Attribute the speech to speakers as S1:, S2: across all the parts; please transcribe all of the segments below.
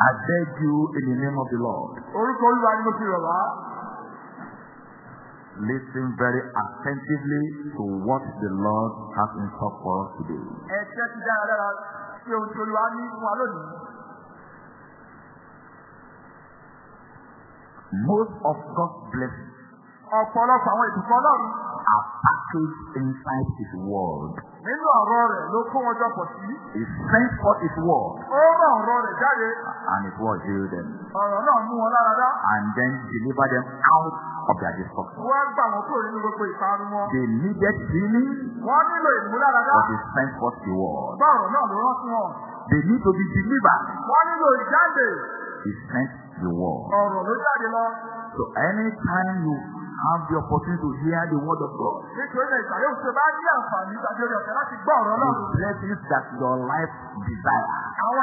S1: I beg you in the name of the Lord. Orúkọ Olúwa ni mo fi rọ̀ wá. Listen very attentively to what the Lord has in store for us today. Ẹ tẹ́ ti dáradára sí ohun tí Olúwa ní fún wa lónìí. Most of God's blessings. Ọ̀pọ̀lọpọ̀ àwọn ìbùkún Ọlọ́run. Are packaged inside His word. Nínú ọ̀rọ̀ rẹ̀ ló kó wọn jọpọ̀ sí. He sent for his word. Ó rán ọ̀rọ̀ rẹ̀ jáde. And it was healed them. Ọ̀rọ̀ náà mú wọn lára And then deliver them out of their destruction. Wọ́n gbà wọ́n kúrò nínú gbogbo ìparun wọn. They needed healing. Wọ́n nílò ìmúláradá. But he sent for the word. Bọ́ọ̀rọ̀ náà ló rán sí wọn. They need to be delivered. Wọ́n nílò ìjáde. He sent the word. Ọ̀rọ̀ ló jáde lọ. So anytime you have the opportunity to hear the word of God. The blessings that your life desires. It's ìtùsúnà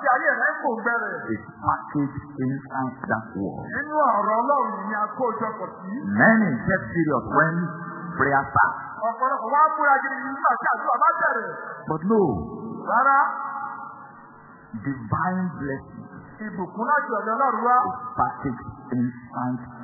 S1: tí ayé packaged inside that word. Many get serious when prayer starts. But no. Divine blessing. Ìbùkún láti ọ̀dọ̀ Ọlọ́run wá. Is packaged inside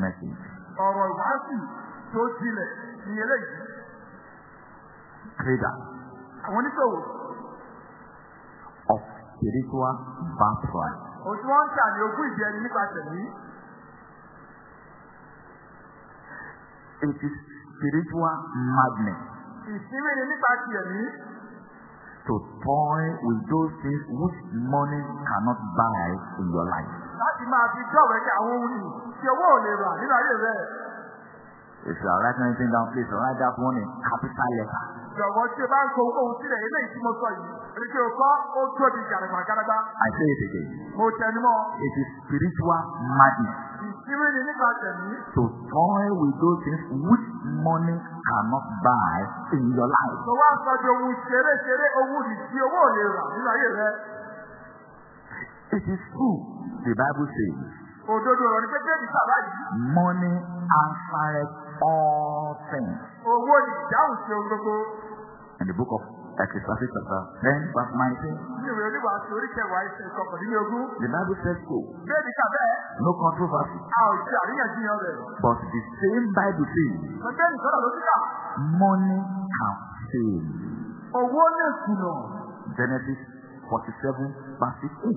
S1: message. Ọ̀rọ̀ ìwáàsì tó jinlẹ̀ ni eléyìí. Trader. Àwọn oníṣòwò. Of spiritual birthright. Òtún wọn ń tà ogún ìdí ẹni nípasẹ̀ yìí. It is spiritual madness. Ìsinmi ni nípa ti To toy with those things which money cannot buy in your life láti máa fi dọ̀wẹ́ kí àwọn ohun yìí tí owó ò lè rà nínú ayé rẹ̀. If you are writing anything down, please write that one in capital letter. Jọ̀wọ́ tí o bá ń kọ ohun sílẹ̀ ilé ìtumọ̀ sọ yìí, èyí tí o kọ́ ó tóbi gàràgbà I say it again. Mo tẹnu mọ́. It is spiritual madness. Ìṣirò ni nípa tẹ̀mí. To toy with those things which money cannot buy in your life. Mo wá sọ di ohun ṣeré ṣeré ohun ìdí owó ò nínú ayé rẹ. It is true. The Bible says. Òdodo ọ̀rọ̀ ni pé David sábà yìí. Money answereth all things. Owó ìdáhùn ṣe gbogbo. In the book of Ecclesiastes chapter ten verse nineteen. Ìwé oníwà sí oríkẹwàá ẹsẹ̀ ìkọkànlélógún. The Bible says so. Bẹ́ẹ̀ni ká bẹ́ẹ̀. No controversy. A ò ṣe àríyànjiyàn rẹ̀. But the same Bible says. Bẹ́ẹ̀ni sọ́dọ̀ ló ti kà. Money can fail. Owó lè kùnà. Genesis forty-seven verse six.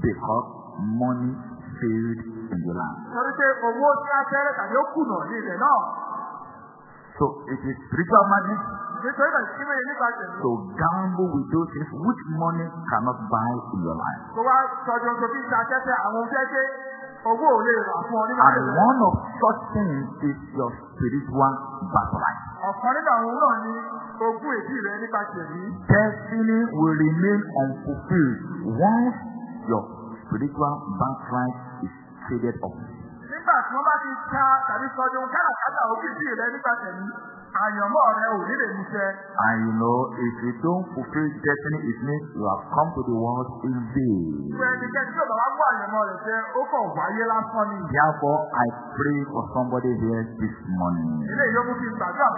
S1: because money failed in the land. Torí owó tí a fẹ́rẹ̀ tàbí ó kùnà ní ilẹ̀ náà. So it is spiritual money. Nítorí To gamble with those things which money cannot buy in your life. And one of such things is your spiritual birthright. Destiny will remain unfulfilled once your spiritual birthright is traded off. Nígbà tí wọ́n bá ti ta tàbí sọdí ohun káràkátà òkìtì rẹ nípa tẹ̀mí, àyànmọ́ rẹ And you know, if you don't fulfill destiny, it means you have come to the world in vain. Therefore, I pray for somebody here this morning. That the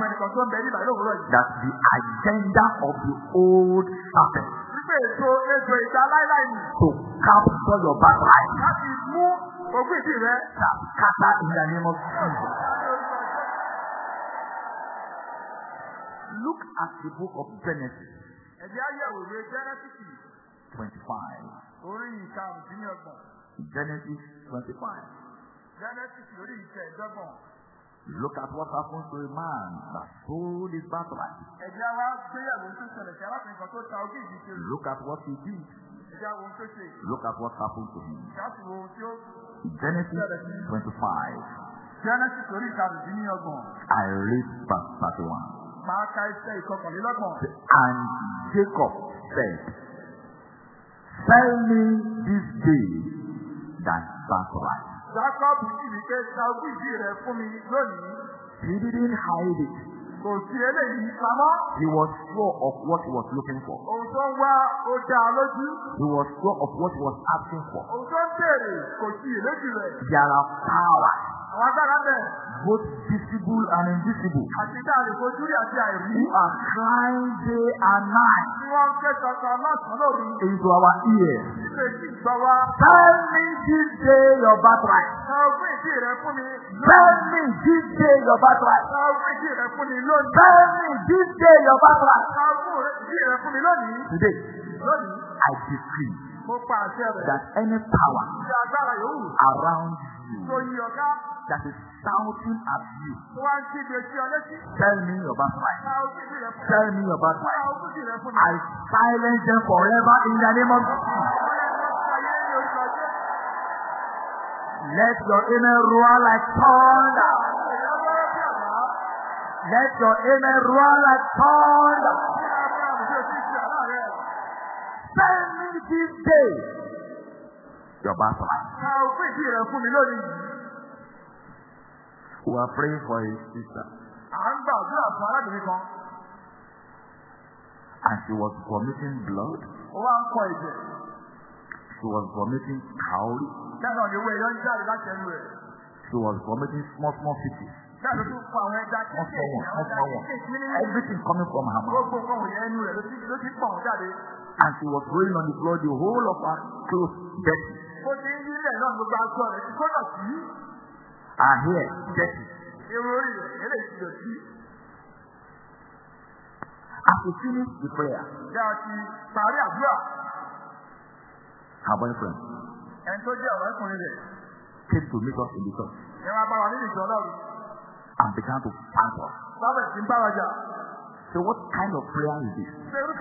S1: agenda of the old serpent pé èso èso ìjà láíláí nì. To capture your back eye. Láti mú òkú ìdí rẹ̀. Kàtà ìdàní mọ́. Look at the book of Genesis. Ẹ̀jẹ̀ ayẹ̀wò ìwé Genesis. Twenty-five. Orí ìka àbùsí ọgbọ̀n. Genesis twenty-five. Genesis lórí ìtẹ̀ ìdọ́gbọ̀n. Look at what happens to a man that sold his birthright. Look at what he did. Look at what happened to him.
S2: Genesis twenty-five.
S1: I read verse thirty-one. And Jacob said, Sell me this day thy birthright. Jákọ́bù sì wí pé ta wíìdì rẹ fún mi lónìí. He didn't hide it. Kò sí eléyìí pamọ́. He was sure of what he was looking for. Òun tó ń lójú. He was sure of what he was asking for. Òun tó ń béèrè kò sí ìlédìí rẹ̀. There are Àwọn agbára bẹ̀rẹ̀. Both visible and invisible. Àti tá a àti àìrí. Who are crying day and night. Tí wọ́n ń tọ̀tọ̀ lọ́sàn-án lórí. Into our ears. Ṣé kí gbọ́ wá? Tell me this day your birthright. Sọ fún ìdí rẹ fún mi. Tell me this day your birthright. Sọ fún ìdí rẹ fún mi lónìí. Tell me this day your birthright. Sọ fún ìdí rẹ fún mi lónìí. Today. Lónìí. I decree. Mo pa àṣẹ rẹ̀. That any power. Ṣé agbára yòówù? Around you tó yí ọ ká. That is shouting at you. Tell me your bad mind. Tell me your bad mind. I silence them forever in the name of Jesus. Let your inner roar like thunder. Let your inner roar like thunder. Send me this day your bad mind. Ka òfin ìdí fún mi lónìí We are praying for his sister. À ń gbàdúrà fún arábìnrin kan. And she was vomiting blood. Ó wá ń kọ ẹ̀jẹ̀. She was vomiting cowl. Bẹ́ẹ̀ náà ni owó ẹ̀yọ́ ń jáde láti ẹnu rẹ̀. She was vomiting small small feces. Bẹ́ẹ̀ ló tún fún àwọn ẹja kékeré. Wọ́n fọ wọn, wọ́n fọ wọn. Everything coming from her mouth. Gbogbo nǹkan wọ̀nyẹn ẹnu rẹ̀ ló ti pọ̀ jáde. And she was rolling on the floor the whole of her clothes dirty. Ó ti ń bẹ́ẹ̀ náà gbogbo aṣọ rẹ̀ ti kọ́nà sí. are here dirty. irun orí rẹ̀ eléyìí ti dọ̀tí. as we finish the prayer. bí a ti parí àdúrà. her boyfriend. ẹni tó jẹ́ ọ̀rẹ́ kùnrin rẹ̀. came to meet us in the church. ìwà bá wà ìjọ náà. and began to fight us. bábẹ̀ ti ń bá jà. So what kind of prayer is this? Look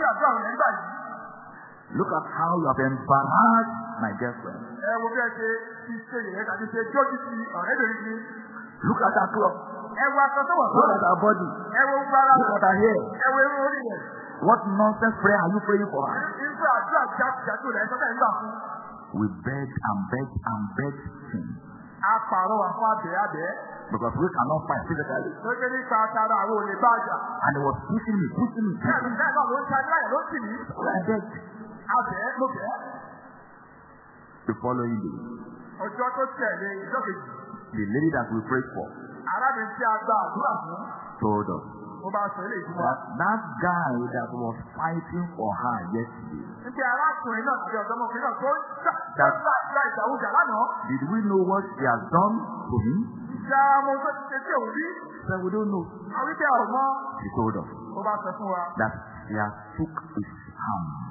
S1: at how you have embarrassed my girlfriend. Ẹ wo bí ẹ ṣe ti ṣe yẹ̀yẹ́ tàbí ṣe jọ́jú ti ọ̀rẹ́bìnrin mi. Look at her cloth. Ẹ wo aṣọ tó wà sọ́ọ̀. Look at her body. Ẹ wo gbára. Look at her hair. Ẹ wo irun orí rẹ̀. What nonsense prayer are you praying for her? Irú àdúrà jákèjádò rẹ̀ sọ́kẹ́ ń gbà fún. We beg and beg and beg him. A pààrọ̀ wà fún àbẹ̀ àbẹ̀. Because we cannot fight physically. Lókè nípa tara àwọn olè bá jà. And he was pushing me, pushing me. Bẹ́ẹ̀ni bẹ́ẹ̀ náà ló ń ta ní àyà ló ń tì mí. I begged. Àbẹ̀ ló bẹ̀ẹ́ the following day. Ọjọ́ tó tẹ̀lé ìjọ kejì. The lady that we prayed for. Arábìnrin tí a gba àdúrà fún. Told us. Mo bá sọ ilé ìfúnwa. That guy that was fighting for her yesterday. Níbi arákùnrin náà àti ọ̀dọ́mọkùnrin náà tó ń jà ìjà ìjàwójà lánàá. Did we know what he has done to me? Ìjà ọmọ tó ti ṣe tí òun Ṣé we don't know? Àwọn ibi àwọn ọmọ. He told us. Mo bá sọ fún wa. That he has took his hand.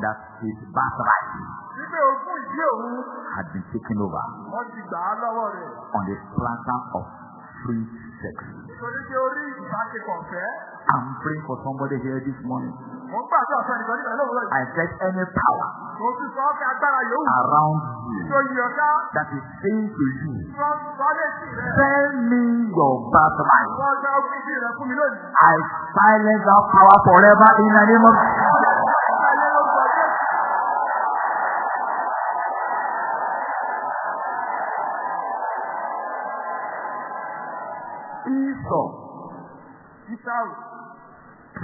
S1: that his birthright had been taken over on the platter of free sex. I'm praying for somebody here this morning. I said any power around you that is saying to you, send me your birthright. I silence that power forever in the name of Jesus.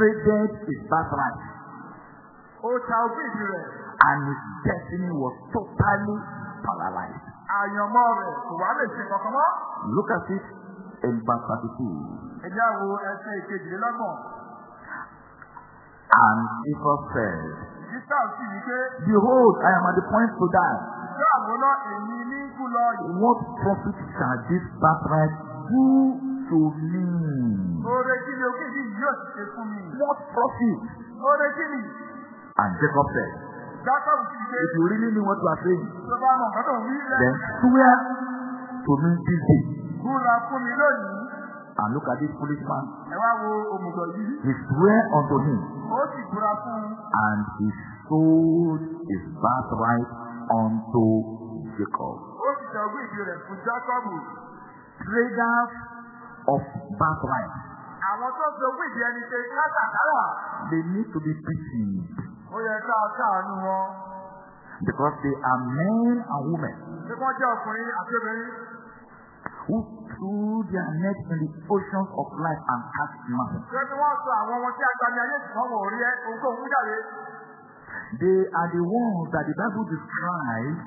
S1: traded his birthright. Ó ta òbíìdì rẹ̀. And his destiny was totally paralyzed. Àyànmọ́ rẹ̀ lè ṣe kankan mọ́. Look at it in verse thirty-two. Ẹ jẹ́ ẹsẹ̀ ìkejìlélọ́gbọ̀n. And Jesus said. Jísà sì wí pé. Behold, I am at the point to die. Jísà wo náà ní kú lọ What profit shall this birthright do? to me. What profit? And Jacob said. If you really mean what you are saying. Then swear to me this day. And look at this foolish man. He swear unto him. And he sold his birthright unto Jacob. Ó Jacob. Traders of birthright. Àwọn tó ṣe wíìdì ẹni ṣe kátàkárà. They need to be pitied. Ó yẹ ká káàánú wọn. Because they are men and women. Ṣé wọ́n jẹ́ ọkùnrin àti obìnrin? Who threw their net in the oceans of life and cast them out. Ṣé bí wọ́n sọ àwọn ọmọ tí agbami ayé ṣùgbọ́n wọ̀ rí ẹ́ ogún òun jáde? They are the ones that the Bible describes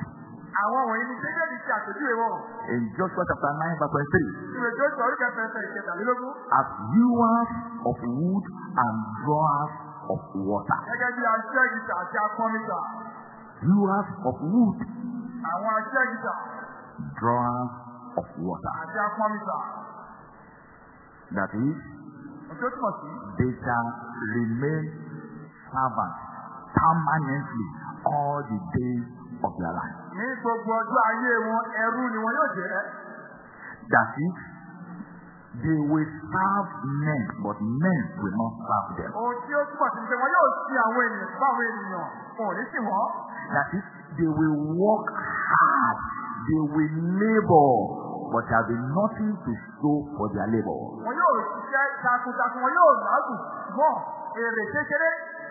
S1: Àwọn wọ̀nyí ni Jẹ́jẹ́rì ti àpèjúwe wọn. In Joshua chapter nine verse twenty three. Ìwé Joshua orí kẹfẹ́ ìkẹtàlélógún. As viewers of wood and drawers of water. Gẹ́gẹ́ bí aṣẹ́gìtà àti akọ́nìtà. Viewers of wood. Àwọn aṣẹ́gìtà. Drawers of water. Àti akọ́nìtà. That is. Òjò túmọ̀ sí. They shall remain servants permanently all the days of their life ní gbogbo ọjọ́ ayé wọn ẹrú ni wọn yóò jẹ́. that is they will serve men but men will not serve them. that is they will work hard they will labor, but there will be nothing to show for their labor.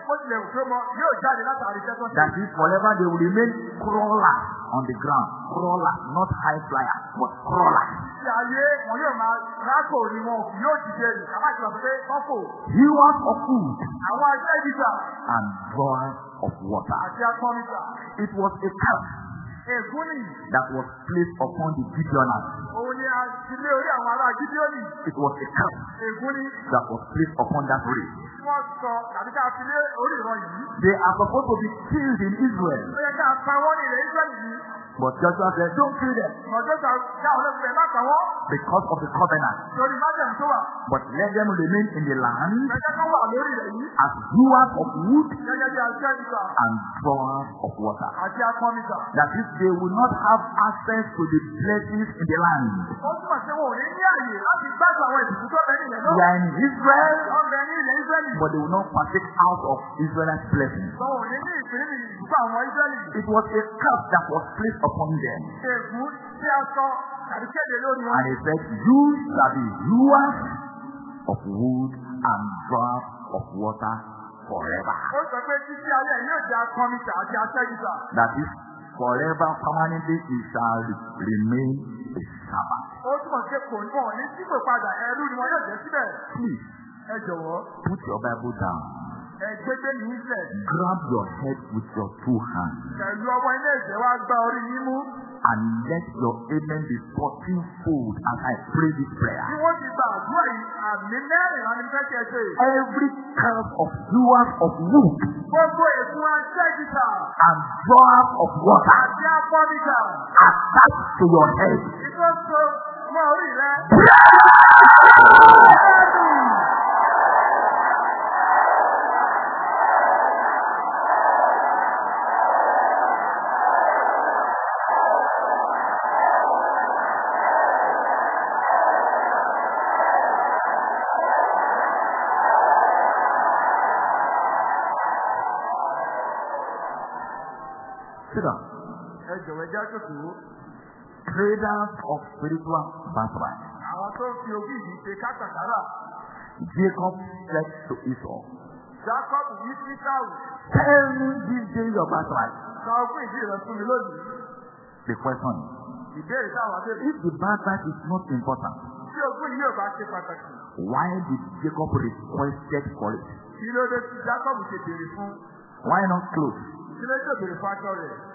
S1: That if forever they will remain crawler on the ground. Crawler, not high flyer, but crawler. Hewers of food and drawers of water. It was a curse that was placed upon the Gibeonites. It was a curse that was placed upon that race wọ́n sọ tàbí tá fi lé orí ìran yìí. They are supposed to be killed in Israel. Ó yẹ ká pa wọ́n ní ilẹ̀ Israel yìí. But Joshua said, don't kill them. Because of the covenant. But let them remain in the land as doers of wood and drawers of water. That is, they will not have access to the places in the land. We are in Israel but they will not partake out of Israel's blessing. It was a curse that was placed upon them. And he said, You shall be rulers of wood and draught of water forever. That is, forever permanently it shall remain a Sabbath. Please ẹ jọ̀wọ́. put your bible down. ẹ gbẹ́gbẹ́ yìí sẹ̀. grab your head with your two hands. pẹ̀lú ọwọ́ iná ẹ̀jẹ̀ wá gba orí yín mú. And let your amen be fourteen fold as I pray this prayer. Bí wọ́n ti gba àdúrà yìí, àmì mẹ́rin àmì mẹ́kẹ̀ẹ́ ṣe. Every curve of doers of wood. Gbogbo ègún aṣẹ́gìtà. And drawers of water. Àti apọ́nìjà. Attached to your head. Ìjọ́sọ mọ́ orí rẹ. Pray! chapter Traders of spiritual birthright. Àwọn tó fi ògìdì ṣe kátàkárà. Jacob said to Esau. Jacob yí sí Sáwù. Tell me this day your birthright. Sọ fún ìdí rẹ̀ fún mi lónìí. The question is. Ìbéèrè táwọn adé. If the birthright is not important. Tí ogún yìí ò bá ṣe pàtàkì. Why did Jacob requested for it? Kí ló dé tí Jacob ṣe béèrè fún? Why not close? Kí ló dé béèrè fún aṣọ rẹ̀?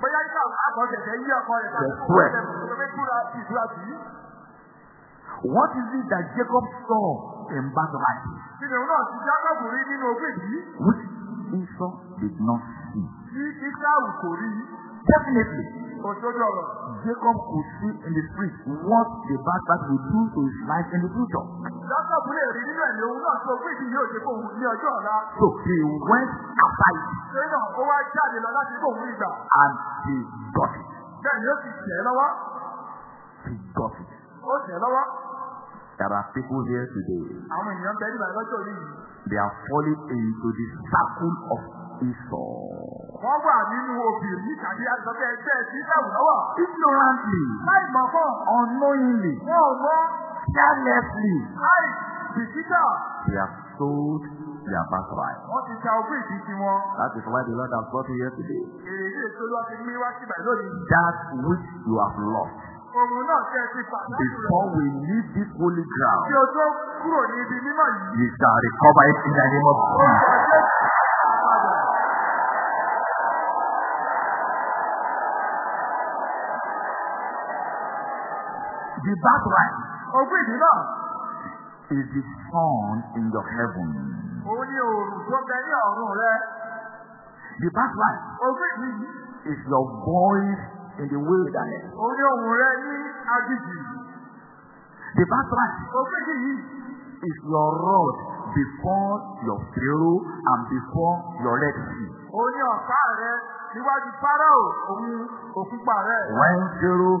S1: bóyá yíká àkọsẹ̀sẹ̀ yí ọkọ rẹ̀ sáà What is it that Jacob saw in Bagamai? Which Esau did not see. Definitely. Jacob could see in the spirit what the bad part will do to his life in the future. So he went after it. And he got it. Bẹ́ẹ̀ ni ó ti He got it. Ó tẹ̀ There are people here today. They are falling into the circle of Esau. Wọ́n wà nínú obìnrin tàbí àtọ́kẹ́ ẹgbẹ́ ti sàwùlọ́wọ́. Ignorantly. Láì mọ̀ fún. Unknowingly. Wọ́n ò mọ̀. Carelessly. Láì bìkítà. They have sold their birthright. Wọ́n ti ta ogún ìdí tí That is why the Lord has brought you here today. Èrè ilé ìṣòro ti gbé wá síbẹ̀ lónìí. That which you have lost. Before we leave this holy ground, we shall recover it in the name of Jesus. the birthright. Ogún ìdí náà. Is the sun in your heaven. Òun ni òòrùn tó bẹ ní ọ̀run rẹ. The birthright. Ogún ìdí Is your voice in the wilderness. Òun ni òun rẹ ní aginjù. The birthright. Ogún ìdí yìí. Is your rod before your Pharaoh and before your Red Sea. Ó ní ọ̀tá rẹ̀ níwájú Pharaoh òun òkúpa rẹ̀. When Pharaoh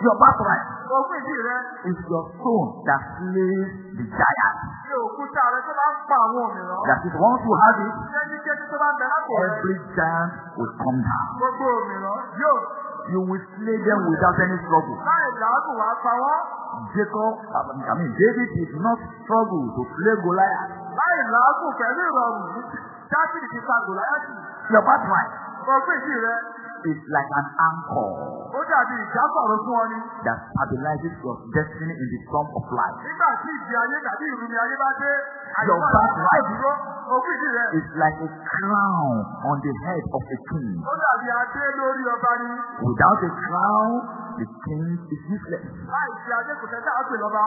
S1: Your birthright. Ogún ìdí rẹ. Is your stone that slays the giant. Ṣé òkúta rẹ tó bá ń pa àwọn òmìnira? That is once you have it. Ṣé ní kéde tó bá ń bẹ lápò rẹ? Every giant will come down. Gbogbo òmìnira yóò you will slay them without any struggle. Jacob, I mean, David did not struggle to slay Goliath. Your birthright is like an anchor. Ó dàbí ìjásọ̀rọ̀ fún wọn ni. That stabilizes your destiny in the storm of life. Nígbà tí ìdí ayé tàbí ìrùmí ayé bá dé, Your birthright is like a crown on the head of a king. Ó dàbí adé lórí ọba ni. Without a crown, the king is useless. Láìsí adé kò tẹ́ tá lọ́ba.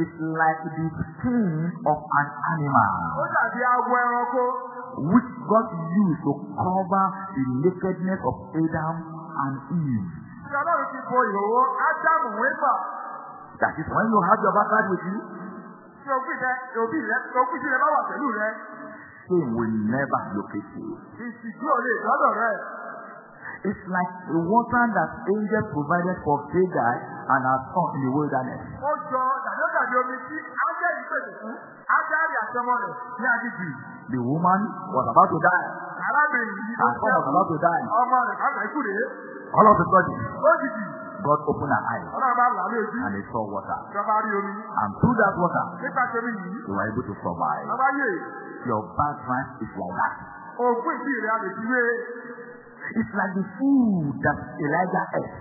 S1: is like the skin of an animal. Which God used to cover the nakedness of Adam and Eve. That is when you have your backyard with you. Ṣé will never locate you. It's like the water that angels provided for Agag and her son in the wilderness. Ó jọ dàdó dàbí omi tí Ágẹ́rì pèsè fún Ágẹ́rì àtọmọ rẹ̀ ní Ajíjì. The woman was about to die. Arábìnrin yìí was about to die. Ọmọ rẹ̀ kàkà ikú rèé. All of a sudden. God opened her eyes. And they saw water. And through that water. Nípa They were able to survive. Your background is like that. Ògùn ìdí rẹ̀ a lè fi It's like the food that Elijah ate.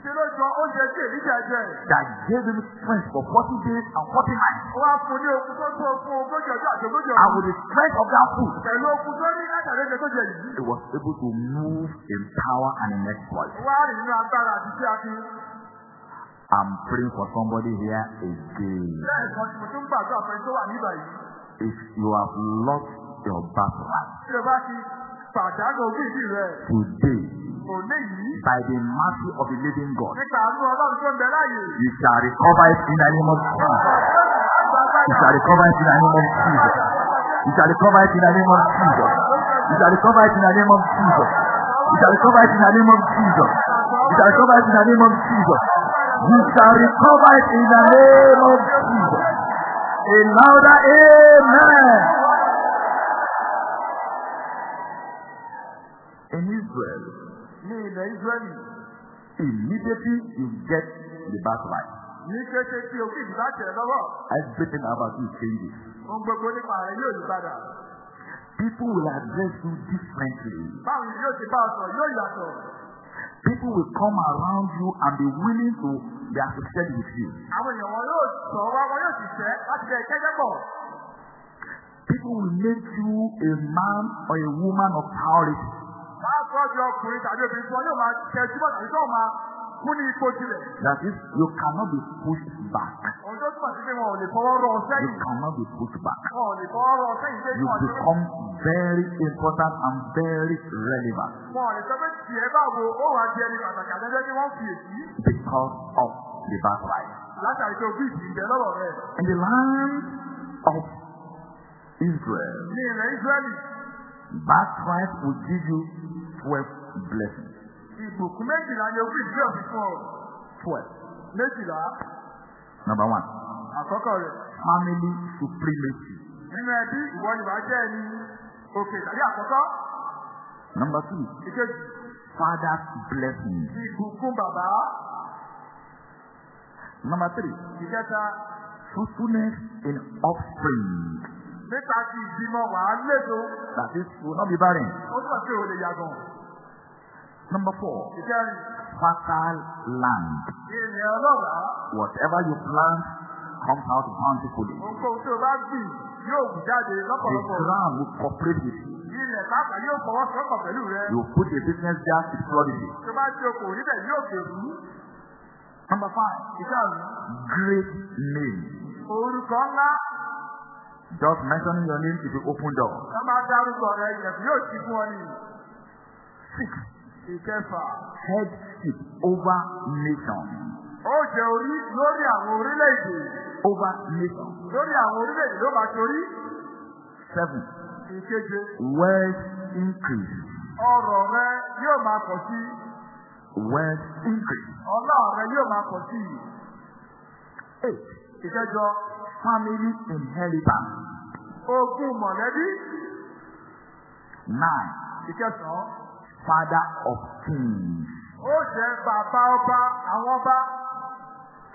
S1: Ìṣèlú ìjọ oúnjẹ tí èmi jẹ jẹ. That gave him strength for forty days and forty nights. Wọ́n á fún ní okun tó tó okun ogójì ọjọ́ àti ogójì ọjọ́. And with the strength of that food. Pẹ̀lú okun tó ní látàrí ẹgbẹ́ tó jẹ yìí. He was able to move in power and in exploit. Wọ́n á rìn nínú agbára àti iṣẹ́ akin. I'm praying for somebody here again. Bẹ́ẹ̀ kan tí mo tún gbàdúrà fẹ́ tó wà níbàyí. If you have lost your birthright. Ṣé o bá ti Pàdánù òbí rẹ̀. Today. Òní yìí. By the mercy of the living God. Nípa àánú ọlọ́run tó ń bẹ láàyè. You shall recover it in the name of Jesus. You shall recover it in the name of Jesus. You shall recover it in the name of Jesus. You shall recover it in the name of Jesus. You shall recover it in the name of Jesus. You shall recover it in the name of Jesus. You shall recover it in the name of Jesus. A louder amen. Immediately you get the birth right. Ní kété tí o kí ìgbà tẹ̀ lọ́wọ́. Everything about you changes. Ohun gbogbo nípa rẹ̀ yóò yí padà. People will address you differently. Báwo ni yóò ti bá ọ sọ? Yóò yàtọ̀. People will come around you and be willing to be associated with you. Àwọn èèyàn wọn yóò sọ wá, wọn yóò sì fẹ́ láti jẹ ìkẹ́jẹ́ pọ̀. People will make you a man or a woman of power máa tọ́jú ọkùnrin tàbí obìnrin tí wọn yóò máa tẹ̀jú bọ̀ tàbí tí máa kú ní ipò tilẹ̀. that is you cannot be pushed back. ohun tó túmọ̀ sí pé wọn ò lè fọwọ́ rọ sẹ́yìn. you cannot be pushed back. wọn ò lè fọwọ́ rọ sẹ́yìn pé you become very important and very relevant. wọn ò lè sọ pé tiẹ̀ báwo ó wà di ẹni pàtàkì àtẹ́jọ́ tí wọ́n fi èsì. because of the bad life. látàrí tó bí ìsìn lọ́wọ́ rẹ̀. in the land of Israel. ní ilẹ̀ Israẹli. bad life will give you twelve blessings. Ìbùkún méjìlá ni ogún ìdílé ọ̀sìn fún ọ. Twelve. Méjìlá. Number one. Àkọ́kọ́ rẹ̀. Family supremacy. Nínú ẹbí ìwọ ìwà jẹ́ ẹni òkè tàbí àkọ́kọ́. Number two. Ìkejì. Father's blessing. Ìbùkún bàbá. Number three. Ìkẹta. Fruitfulness in offspring. Nípa ti ìbímọ wàá lédo. That is will not be barren. Ó sọ pé o lè yàgàn. Number four, fertile land. Whatever you plant comes out bountifully. The ground will cooperate with you. you put the business there to flourish. number five. great name. just mentioning your name to the open door. six. Ìkẹfà. Headship over nation. Ó jẹ orí lórí àwọn orílẹ̀-èdè. Over nation. Lórí àwọn orílẹ̀-èdè ló bá torí. Seven. Ìkeje. Wealth increase. Ọrọ̀ rẹ yóò máa pọ̀ sí. Wealth increase. Ọlá rẹ yóò máa pọ̀ sí. Eight. Ìkẹjọ. Family inheritance. Ogún mọ̀lẹ́bí. Nine. Ìkẹsàn-án father of kings. Ó jẹ́ bàbá ọba àwọn ọba.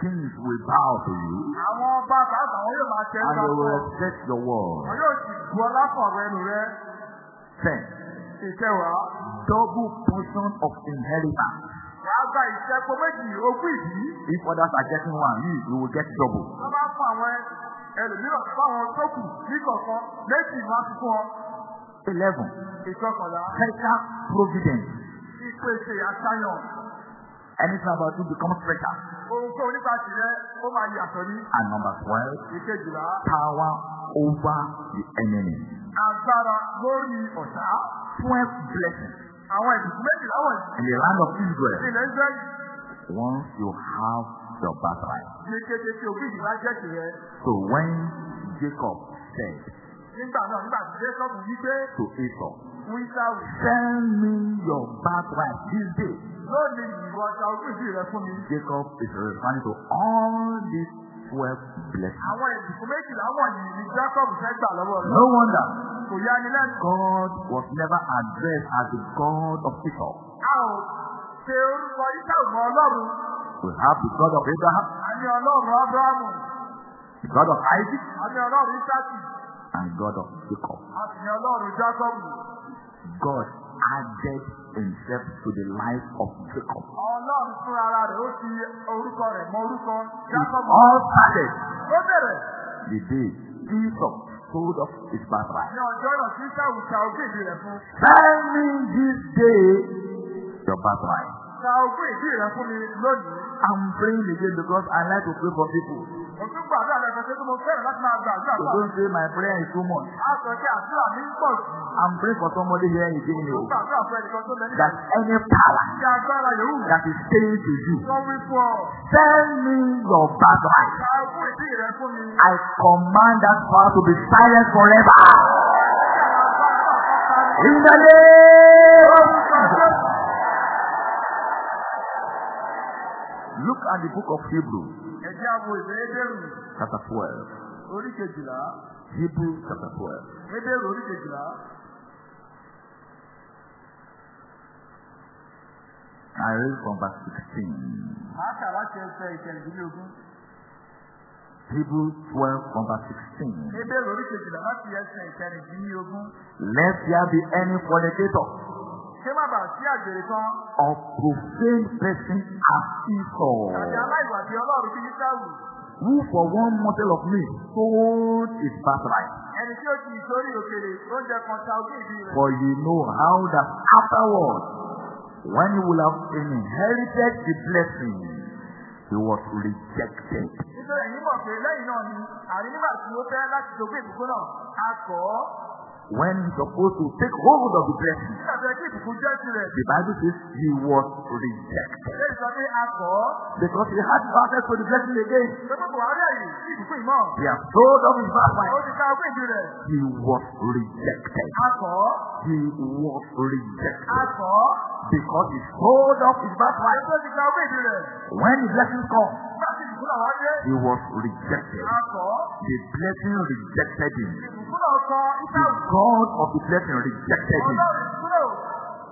S1: Kings will bow to you. Àwọn ọba bàbá wọn yóò máa jẹ́ bàbá. And they will respect your word. Wọ́n yóò sì bu ọlá fún ọ̀rọ̀ ẹnu rẹ. Ten. Ìkẹwàá. Double portion of inheritance. Wàá gba ìṣẹ́po méjì ogún ìdí. If others are getting one, you, you will get double. Wọ́n bá fún àwọn ẹlòmíràn fún àwọn tó kù ní kọ̀ọ̀kan méjì máa fi fún ọ eleven. ìkọkànlá. special providence. ìpèsè àṣàyàn. anything about you become special. ohunkóhun nípa tìrẹ ó máa yàtọ̀ ní. and number twelve. ìkejìlá. power over the enemy. agbára lórí ọ̀tá. twelve blessings. àwọn ìdìbò méjìlá wọ̀nyí. in the land of israel. ilẹ̀ israel. once you have your birthright. ní kété tí òbí ìdìbò ajẹ́ tìrẹ. so when jacob said nígbà náà nígbà tí Jésọ́bù yí pé. to Esau. fún Esau. send me your birthright this day. lónìí ìwọ ọjà ojúṣe rẹ fún mi. Jacob is referring to all these twelve blessings. àwọn ìbùkún méjìlá wọ̀nyí ni Jacob fẹ́ gbà lọ́wọ́ rẹ. no wonder. kò yá ni lẹ́nu. God was never addressed as the God of Esau. a ò ṣe orúkọ Esau mọ́ Ọlọ́run. we have the God of Abraham. a ní Ọlọ́run Abrahamu. the God of Isaac. a ní Ọlọ́run Isaac and God of Jacob. God added himself to the life of Jacob. Ọlọ́run all started. The day Esau sold off his birthright. Ní me this day your birthright. I'm praying again because I like to pray for people. Mo You don't say my prayer is too much. I'm praying for somebody here again o. Gbàdúrà That any power. That is saying to you. Sọ Tell me your birthright. Ṣé I command that power to be silent forever. In the name of Jesus. Look at the book of Hebrew. Chapter twelve. Orí Hebrew chapter twelve. I read from verse sixteen. Màá kà láti ẹsẹ̀ ìkẹrìndínlógún. Hebrew twelve from verse sixteen. Ébèrú orí kejìlá láti ẹsẹ̀ ìkẹrìndínlógún. Lest there be any fornicator. Kí má bàa sí àgbèrè kan. Of profane person as Esau. Tàbí aláìwà bí ọlọ́run bí Ísáwù. Who for one model of me sold his birthright. Ẹni tí ó ti ìsorí òkèlè oúnjẹ kan ta ojú ìbí rẹ̀. For you know how that afterward when he will have inherited the blessing he was rejected. Nítorí èyí mọ̀ pé lẹ́yìn náà ni àrí nígbà tí ó fẹ́ láti dogbé ìbùkún náà, a kọ̀ ọ́ when he's supposed to take hold of the blessing. The Bible says he was rejected. Because he had no access to the blessing again. He has told of his birthright. He was rejected. He was rejected. Because he told of his birthright. When the blessing comes, he was rejected. The blessing rejected him. The God of the blessing rejected him.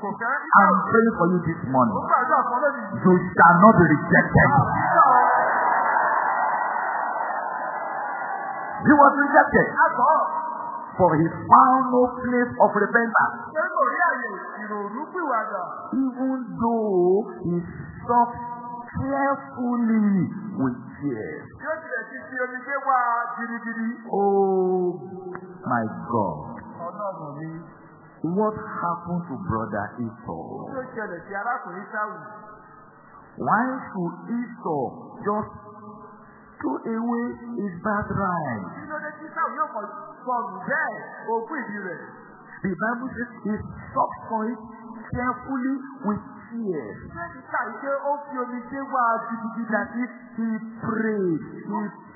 S1: I'm praying for you this morning. You shall not be rejected. He was rejected. For he found no place of repentance. Even though he sought carefully with tears. Oh my God. What happened to brother Esau? Why should Esau just throw away his bad Kí ló dé tí Sáwù The Bible says he sought for it carefully with tears. he prayed, he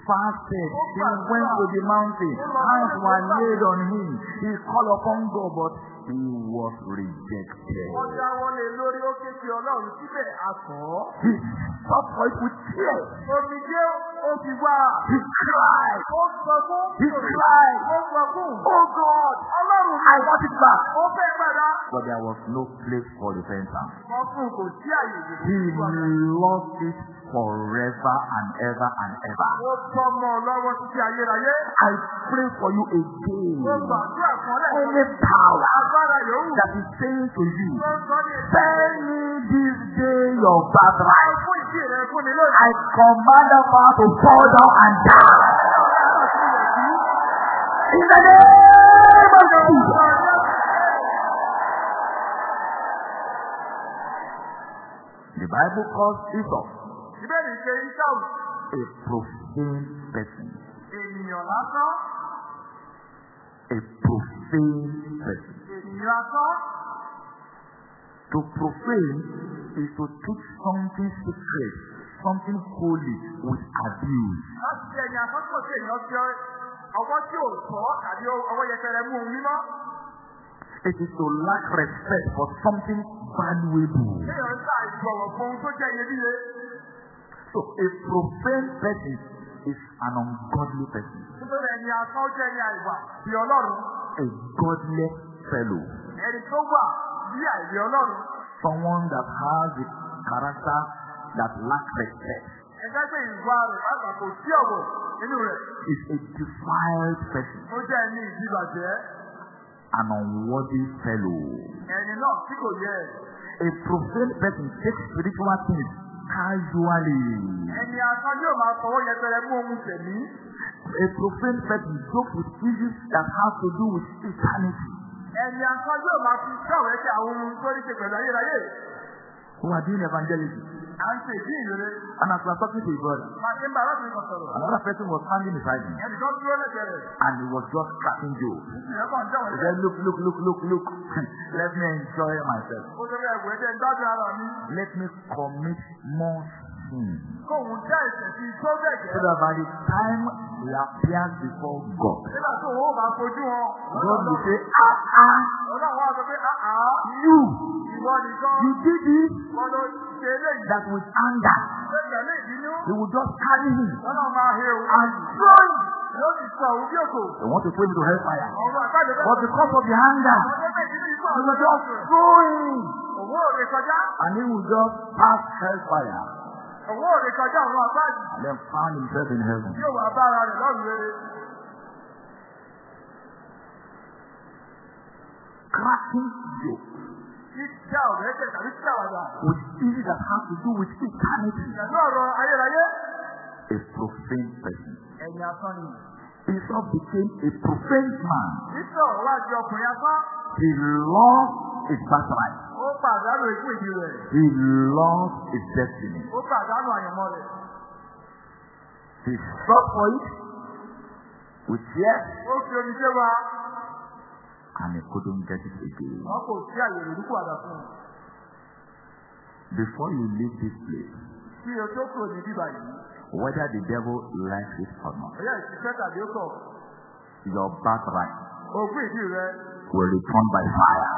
S1: fasted. He went to the mountain. Hands were laid on him. He called upon God, but he was rejected. Ó dáwọ́ lórí ó ké Ọlọ́run síbẹ̀ àkọ́. He suffered with tears. Omijé ó fi wá. He cried. Ó sọ fún. He cried. Ó sọ fún. Oh God. Ọlọ́run mi. I want it back. Ó fẹ́ padà. But there was no place for repentance. Wọ́n fún kò sí àyè He lost it forever and ever and ever. Ó tọ́ mọ́ lọ́wọ́ títí ayérayé. I pray for you again. Ó gbàdúrà fún ọ Any power that is saying to you. "Send me this day your birthright. I command the power to fall down and die. in the name of Jesus. The Bible calls Esau. A profane person. A profane To profane is to touch something sacred, something holy with abuse. Láti ṣe ẹ̀yìn àkọ́kọ́ sí èèyàn ṣe ọwọ́ tí ò sọ tàbí ọwọ́ yẹpẹrẹ mú un mímọ́. It is to lack respect for something valuable. So a profane person is an ungodly person. A godless fellow. Someone that has a character that lacks respect. Is a defiled person. An unworthy fellow. A profane person takes spiritual things casually. A profane person jokes with issues that have to do with eternity ẹni akọ́jú ò máa fi sáwọn ẹ̀ṣẹ̀ àwọn ohun tó ní ṣe pẹ̀lú ayérayé. Who are doing evangelism? And say, Jesus. And as we are talking to his brother, another person was standing beside him. And he was just cracking jokes. He said, Look, look, look, look, look. Let me enjoy myself. Let me commit more So that by the time we appear before God. God will say, ah ah. ah ah. You. Ìwọ You did this. That with anger. Ṣé will just carry him. And throw him. They want to throw him to hellfire. But because of the anger. Ọ̀rọ̀ will just throw him. And he will just pass hellfire. I rẹ̀ kọjá àwọn abáàdì. in heaven. Yóò wá bára rẹ̀ Cracking joke. With things that have to do with eternity. A profane person. Ẹ̀yin asán ni. Bishop became a profane man. Bishop wá He lost his birthright. Ó pàdánù ikú ìdí rẹ̀. He lost his destiny. Ó pàdánù àyànmọ́ rẹ̀. He suffered with tears. Ó fi omijé wa. And he couldn't get it again. Wọ́n kò sí àyè ìrúkú àdá fún un. Before you leave this place. Kí o tó kúrò ní bíbá yìí. Whether the devil likes it or not. Ẹ̀yà ìṣiṣẹ́ tàbí ó sọ̀. Your birthright. Ogún ìdí rẹ. Will return by fire.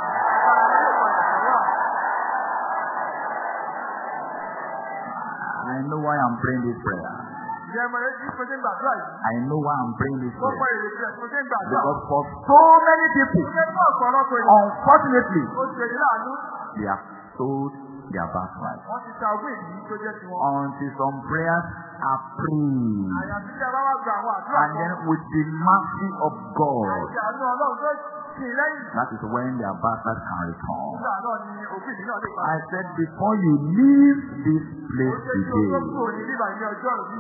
S1: I know why I'm praying this prayer. I know why I'm praying this prayer. Because for so many people, unfortunately, they are sold their birthright. Until some prayers are prayed. And then with the mercy of God. That is when their birthright can return. I said before you leave this place today.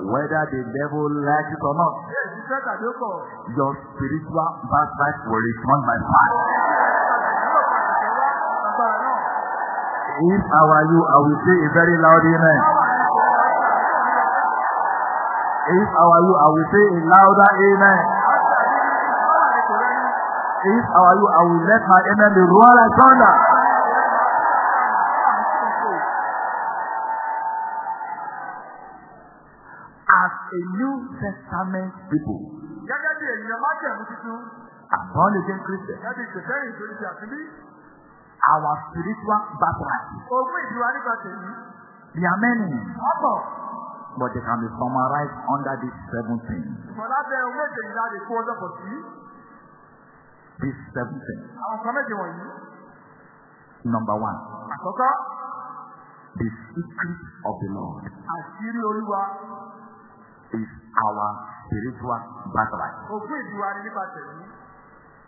S1: Whether the devil likes it or not. Your spiritual birthright will return my fire. If I were you, I will say a very loud amen. If I were you, I will say a louder amen. If I were you, I will let my amen be roar like thunder. As a New Testament people, gẹ́gẹ́ bí ènìyàn májẹ̀mú tuntun, àbọ̀n lè jẹ́ Christian. Gẹ́gẹ́ bí ìgbésẹ̀ ìgbésẹ̀ àfibí our spiritual birthright. Ogún ìdúrà nípa tèmi. There are many. Ọ̀pọ̀. But they can be summarized under these seven things. Ìfọ̀lá bẹ ogún èdè ìlà lè kó ọjọ́ pọ̀ sí. These seven things. Àwọn kan méje wọ̀nyí. Number one. Àkọ́kọ́. The secret of the Lord. Àṣírí olúwa. Is our spiritual birthright. Ogún ìdúrà nípa tèmi.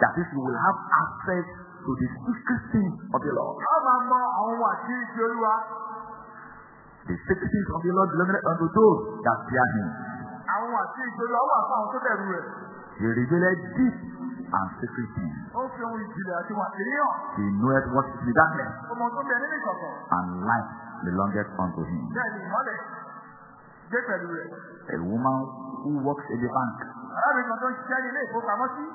S1: That is, you will have access to the secret things of the Lord. A àwọn ohun àti ìṣe olúwa. The secret things of the Lord belong unto those that fear him. Àwọn àti ìṣe olúwa wà fún àwọn tó bẹ̀rù rẹ̀. He revealed deep and secret things. Ó fi ohun ìjìnlẹ̀ àti wà sí yàn. He knoweth what is the darkness. Ọmọ tó bẹ nínú ìkọ̀kọ̀. And life belongeth unto him. Bẹ́ẹ̀ni ìmọ̀lẹ̀ dé pẹ̀lú rẹ̀. A woman who works in the bank. Arábìnrin kan tó ń ṣiṣẹ́ ilé ìfowópamọ́sí.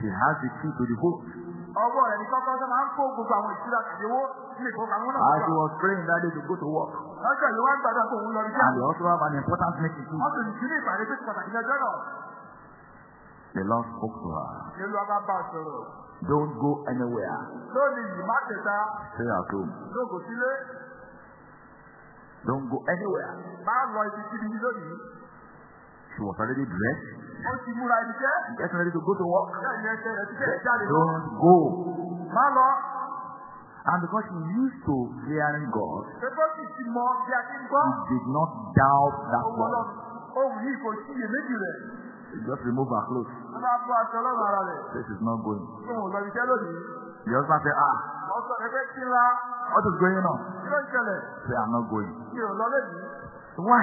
S1: She has the key to the hope. Ọwọ́ rẹ̀ ní kọ́kọ́ sọ máa ń kó gbogbo àwọn ìṣúra ìdíwó ní ìfowópamọ́ náà. As he was praying that day to go to work. Lọ́jọ́ yìí wá gbàdúrà kó òun lọ rí jẹ́. And he also have an important meeting too. Wọ́n sì ní ìpàdé tó pàtàkì lọ́jọ́ náà. The Lord spoke to her. Ìlú ọba bá a sọ̀rọ̀. Don't go anywhere. Lónìí yìí má tẹ̀ta. Stay at home. Lóko sílé. Don't go anywhere. Má lọ ibi síbi lónìí. She was already dressed ó Get ready to go to work. Don't go. Má lọ. And because he used to hearing God, he did not doubt that word. Just remove her clothes. This is not going. The husband said, Ah, what is going on? Say, I'm not going. Why?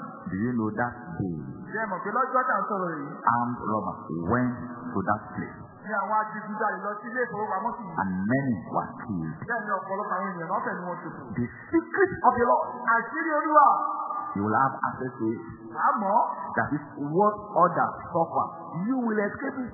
S1: Do you know that day? Ṣé Armed robbers went to that place. And many were killed. The secret of the Lord. You will have access to it. That is what others suffer. You will escape it.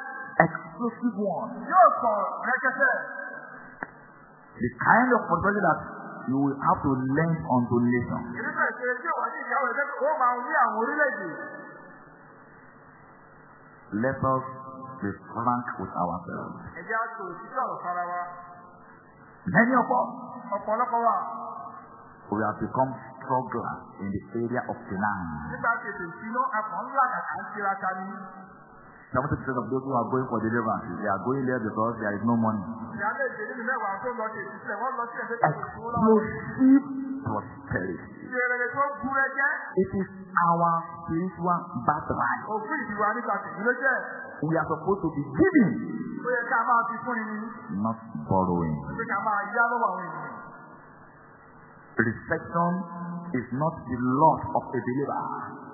S1: Exclusive one. The kind of portfolio that you will have to learn unto nation. Let us be frank with ourselves. Many of us. Ọ̀pọ̀lọpọ̀ We have become strugglers in the area of finance. Seventy percent of those who are going for deliverance, they are going there because there is no money. Explosive prosperity. Oh, eh, It is our spiritual birthright. Oh, We are supposed to be giving, oh, not borrowing. Reception is not the lot of a believer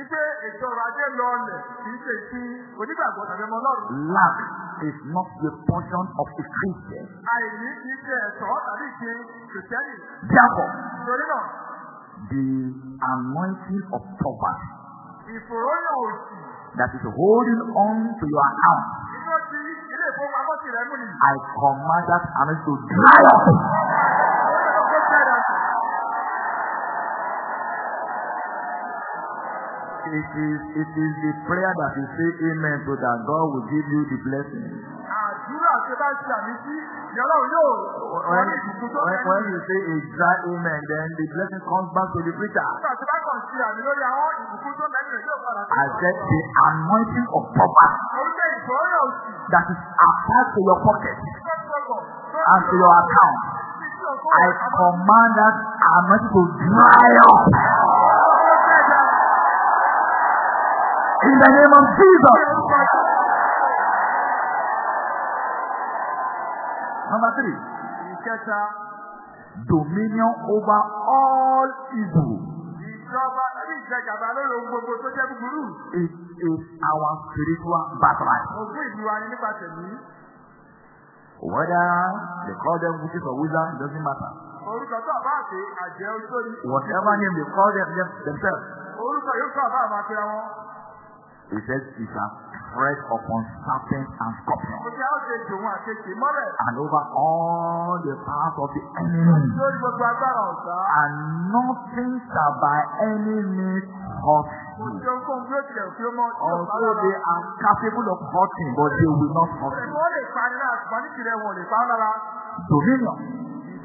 S1: wípé ètò ọrọ̀ ajé lọ ọlẹ̀ kì í ṣe ti onígbàgbọ́ tàbí ọmọ ọlọ́run. lack is not the portion of the Christian. àìní kì í ṣe ẹ̀tọ́ tàbí ìṣe kìrìtẹ́nì. therefore torí náà. the anointing of Thomas. ìfòròyìn òsì. that is holding on to your account. iná ilé ìfowópamọ́sí rẹ̀ mú I command that anointing to dry up. it is, it is the prayer that you say amen to that God will give you the blessing. Àdúrà tí When you say a dry amen, then the blessing comes back to the preacher. I said the anointing of property. That is attached to your pocket and to your account. I command that anointing to dry up. the name of Jesus. Number three. He Ìkẹta. Dominion over all evil. It is our spiritual battle. Whether they call them witches or wizards doesn't matter. Whatever name they call them themselves. He says he a threat upon serpents and scorpions. And over all the powers of the enemy. And nothing shall by any means hurt you. Although they are capable of hurting, but they will not hurt you. Dominion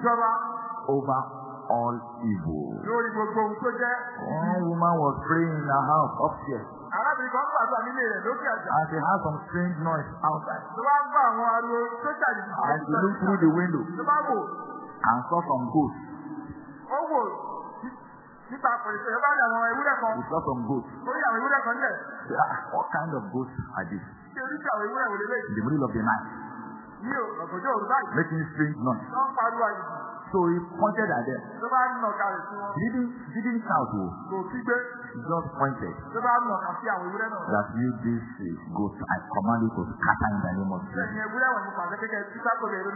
S1: over all evil. One woman was praying in her house upstairs. Arábìnrin kan gbà sá nílé rẹ̀ lókè àjà. As he heard some strange noise outside. Ló bá gbọ́ àwọn ariwo tó jáde. As he looked through the window. Ló bá wò. And saw some goats. Ó wò nípa pèsè ẹ bá rí àwọn ewúrẹ́ kan. He saw some goats. Ó àwọn ewúrẹ́ kan lẹ̀. Ah, what kind of goats are these? Ṣé oríṣi àwọn ewúrẹ́ wò lélẹ̀? In the middle of the night. Ní òkòjọ́ òru báyìí. Making strange noise. Wọ́n pariwo àjèjì. So he pointed at them. Tó bá nà ká lè fún Didn't shout o. Kò Just pointed. That you this is goat I command you to scatter in the name of Jesus. And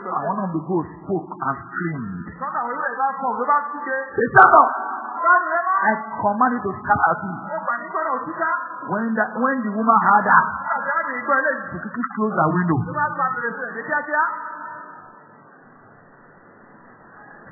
S1: One of the ghosts spoke and screamed. Sọ́nà àwọn I command you to scatter too. When the when the woman heard that. Àgbà mi gbọ́ eléyìí. She quickly closed her window.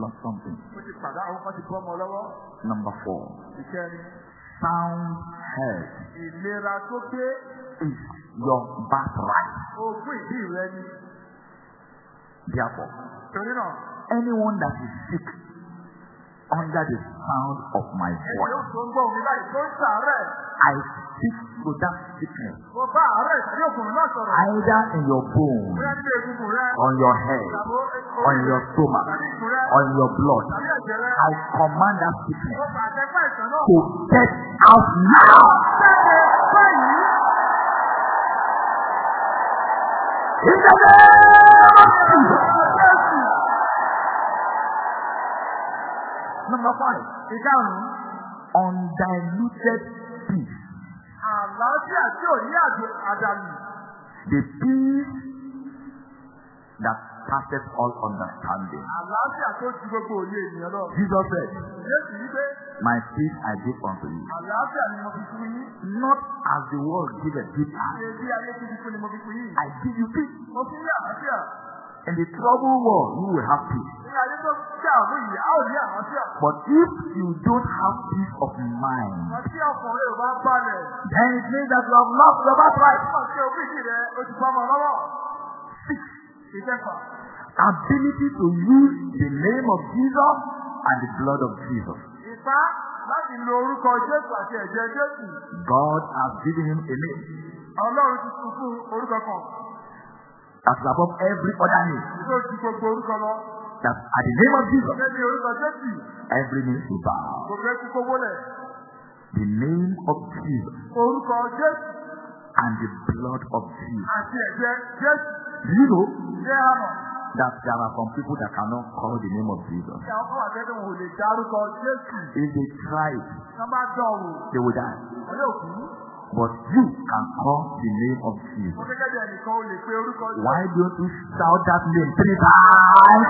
S1: lost something. Number four. Sound health. Is your birthright. Therefore, anyone that is sick under the sound of my voice. I speak to that sickness. Either in your bone, on your head, on your stomach, on your blood. I command that sickness to get out now. In the name of Jesus. Number five. Ìdáhùn. Undiluted peace. Àlàáfíà tí ò ní àdàlù. The peace that passes all understanding. Àlàáfíà tó ti gbogbo òye ènìyàn lọ. Jesus said. Jésù yí pé. My peace I give unto you. Àlàáfíà ni mo fi fún yín. Not as the world giveth it as. Ṣé ayé ti fi fún ni mo fi fún yín? I give you peace. Mo fún yín àlàáfíà. In the troubled world, you will have peace. But if you don't have peace of mind, then it means that you have lost the birthright. Six. Ability to use the name of Jesus and the blood of Jesus. láti lo orúkọ Jésù àti ẹ̀jẹ̀ Jésù. God has given him a name. Ọlọ́run ti above every other name. That at the name of Jesus, every knee will bow. The name of Jesus and the blood of Jesus. Do you know that there are some people that cannot call the name of Jesus? If they try, they will die. But you can call the name of Jesus. Why don't you shout that name three times?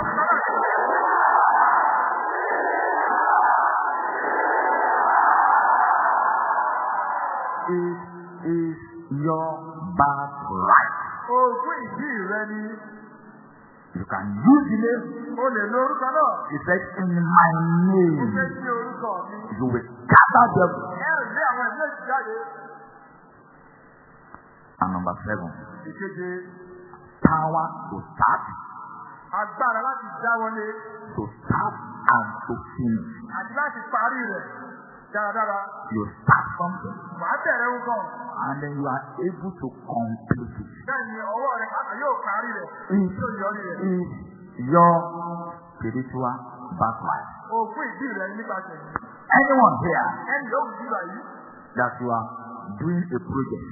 S1: It is your birthright. Ogún ìdí rẹ ni. You can use the name. He said in my name. You will gather them. And number seven. Ìkéde. Power to start. Agbára láti dáwọlé. To start and to finish. Àti láti parí rẹ̀ dáradára. You start something. Wàá bẹ̀rẹ̀ ń And then you are able to complete it. Bẹ́ẹ̀ni ọwọ́ rẹ̀ kàkà yóò parí rẹ̀. Is is your spiritual background. Òkú ìdí rẹ̀ nípasẹ̀. Anyone here. Ẹni yóò dìbà yìí. That you are doing a project.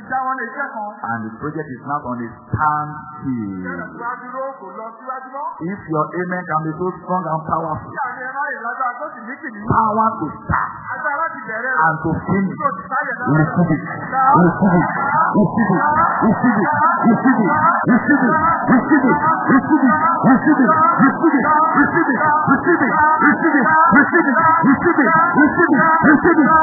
S1: And the project is not on a standstill. If your amen can be so strong and powerful, power to start and to finish. Receive it. Receive it. Receive it. Receive it. Receive it. Receive it. Receive it. Receive it. Receive it. Receive it. Receive it. Receive it. Receive it.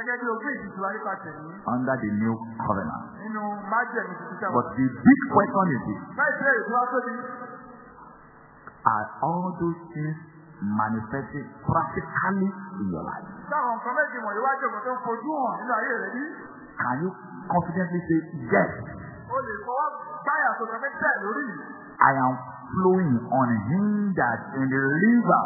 S1: Under the new covenant. But the big question is this. Are all those things manifested practically in your life? Can you confidently say yes? I am flowing on Him that in the river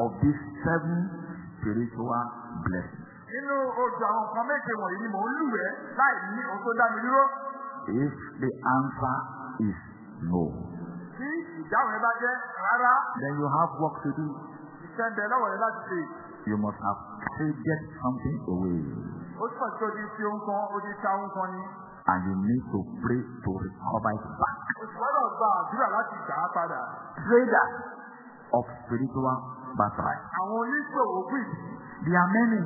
S1: of this seven spiritual blessings. Nínú odò àwọn nǹkan méje wọ̀nyí ni mò ń lù ẹ́ láì ní ohun dá mi dúró. If the answer is no. Tí ìdáhùn ẹ bá jẹ́ rárá. Then you have work to do. Iṣẹ́ ń bẹ lọ́wọ́ rẹ láti ṣe. You must have traded something away. Ó sọ pé o ti fi ohun kan, o ti ta ohun kan ni. And you need to pray to recover it back. Òṣùwọ́dọ̀ gba àdúrà láti gbà á padà. Trader of spiritual battle. Àwọn oníṣòwò pè There are many.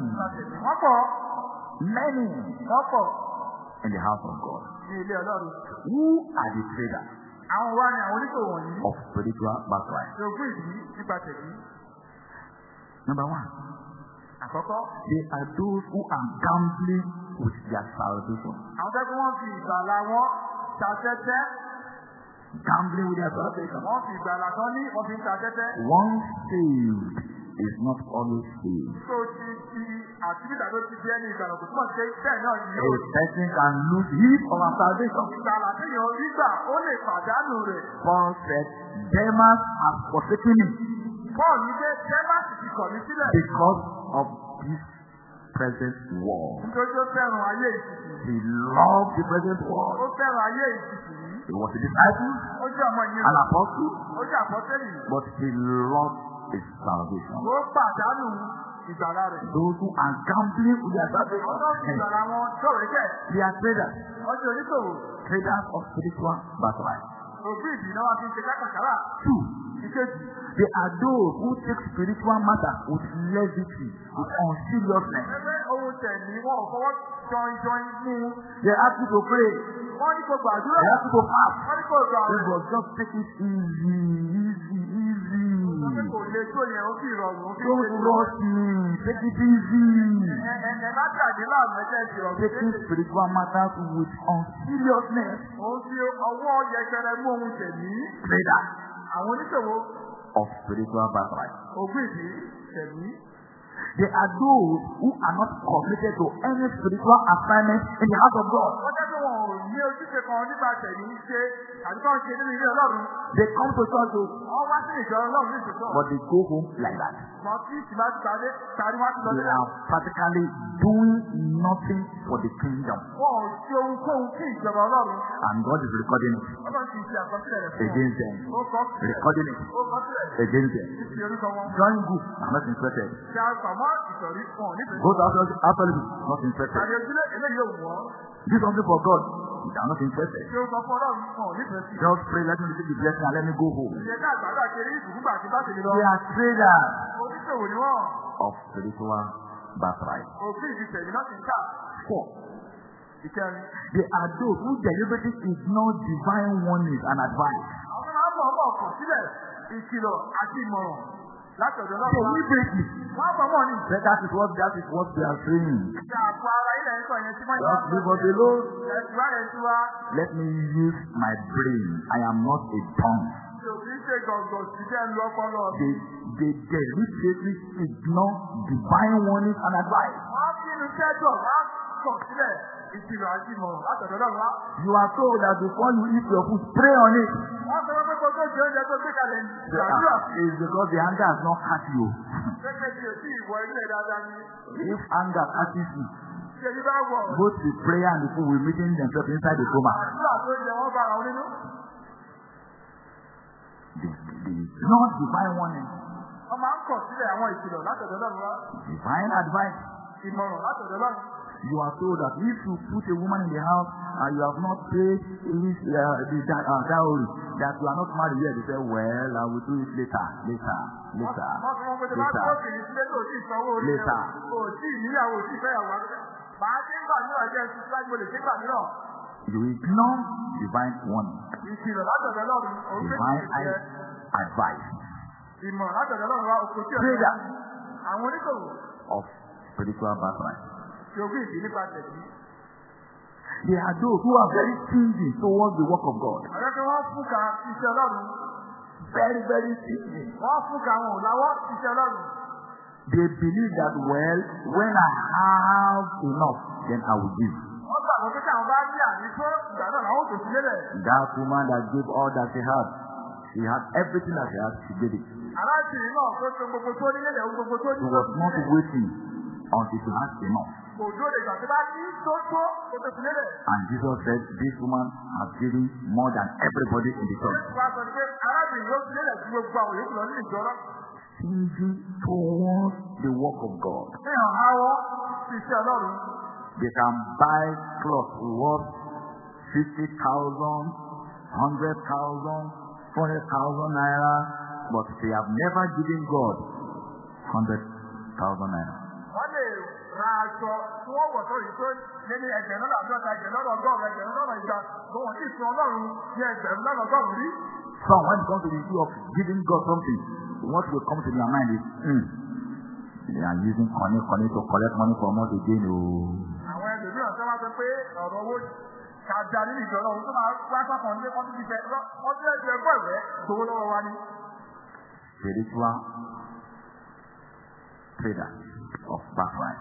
S1: Many. In the house of God. Who are the traders? Of spiritual background. Number one. They are those who are gambling with their salvation. Gambling with their salvation. Wọ́n One saved is not always seen. So the the activity that A person can lose his or her salvation. Paul said, Demas has forsaken me. Paul you pé Demas is kọ̀ mí sílẹ̀. Because of this present war. Nítorí ó He loved the present war. He was a disciple. Ó An apostle. But he loved his salvation. Ó pàdánù ìgbàlá rẹ̀. Those who are gambling with their salvation. Ọlọ́run ìgbàlá wọn ṣòro jẹ́. They are traders. Ọjọ́ oníṣòwò. Traders of spiritual battle. Òbí ìdìnnà wa fi ń ṣe kákàkárà. Two. Ìkejì. They are those who take spiritual matter with levity, with unseriousness. Ẹgbẹ́ ohun tẹ̀ ní wọn fọwọ́ jọin jọin mú. They ask you to pray. Wọ́n ní kò gbàdúrà. They ask you to fast. Wọ́n ní kò gbàdúrà. They go just take it easy, easy, easy. Kò lè tó yẹn, ó sì rọrùn. Ó rọ̀sì, take it easy. Ẹ̀ẹ̀ẹ̀ má tàbí láàmú ẹ̀jẹ̀ ìrọ̀rùn. Taking spiritual matters with unseriousness. Òun fi ọwọ́ yẹpẹrẹ mú ohun tẹ̀lé. Trader. Àwọn oníṣòwò. Of spiritual background. Ògùn ìdí tẹ̀lé. There are those who are not committed to any spiritual assignment in the house of God ojúṣe kan nípa tẹ̀lé ń ṣe àbí tó ń ṣe nínú ilé ọlọ́run. They come to church o. Wọ́n wá sí ìjọ ọlọ́run ní ìṣòṣọ́. But they go home like that. Wọ́n kí ìṣìbá ti parí parí wá sí lọ sílẹ̀. They are practically doing nothing for the kingdom. Wọ́n ṣe ohunkóhun kí ìjọba ọlọ́run. And God is recording it. Against them. Recording it. Against them. Fífi Join group. I'm not interested. Ṣé àpamọ́ ìsọ̀rí kan nípa. Go to after after not interested. Do something for God which not interested. Just pray, let me receive the blessing and let me go home. They are traders of spiritual birthright. Four. They are those who deliberately ignore divine warnings and advice láti ọ̀dọ̀ náà wá. immediately. wọ́n ni. that that is what that is what they are saying. ìjà àpò ara ilẹ̀ ń sọ yẹn tí wọ́n yà á sọ. just leave us alone. ẹ̀sùn let me use my brain I am not a tongue. They, they deliberately ignore divine warning and advice. You are told that before you eat your food, pray on it tó jẹ oúnjẹ ah, because the anger has not cut you. If anger catches you. Both the prayer and the food will meet themselves inside the coma. Àdúrà The the not divine warning. Divine advice you are told that if you put a woman in the house and you have not paid his, uh, the uh, dowry, that you are not married yet, they say, well, I will do it later, later, later, later, later. Oh, you ignore divine warning, divine advice. Prayer of spiritual background. Geography nípa tẹ̀sí. They are those who are very stingy towards the work of God. Àrẹ́kẹ́ wọ́n fúnka iṣẹ́ Ọlọ́run. Very very stingy. Wọ́n fúnka àwọn òláwọ́ iṣẹ́ Ọlọ́run. They believe that well, when I have enough, then I will give. Wọ́n gbàgbọ́ pé káwọn bá rí àmì tó ìgbà náà làwọn kò sí lélẹ̀. That woman that gave all that she had, she had everything that she had, she gave it. Arábìnrin náà kó so gbogbo tó nílé ìyàwó gbogbo tó nílé. She was not waiting until she had enough. And Jesus said, This woman has given more than everybody in the church. Stingy towards the work of God. They can buy cloth worth 50,000, 100,000, 400,000 naira, but they have never given God 100,000 naira wọ́n lè ra aṣọ tí wọ́n wọ̀ sọ́rọ̀ yìí tó ẹgbẹ̀rún lọ́nà ẹgbẹ̀rún lọ́nà ẹgbẹ̀rún lọ́nà tó wọ́n sì sun ọlọ́run ní ẹgbẹ̀rún lọ́nà rí. So when it comes to the issue of giving God something, what will come to your mind is, hmm, they are using money, money to collect money from us again. Oh. Àwọn ẹlòmíràn tó wá sọ pé ọ̀rọ̀ owó kàdà nínú ìjọba òun tó máa wá sápọ̀ nílé wọ́n Spiritual trader of backslide.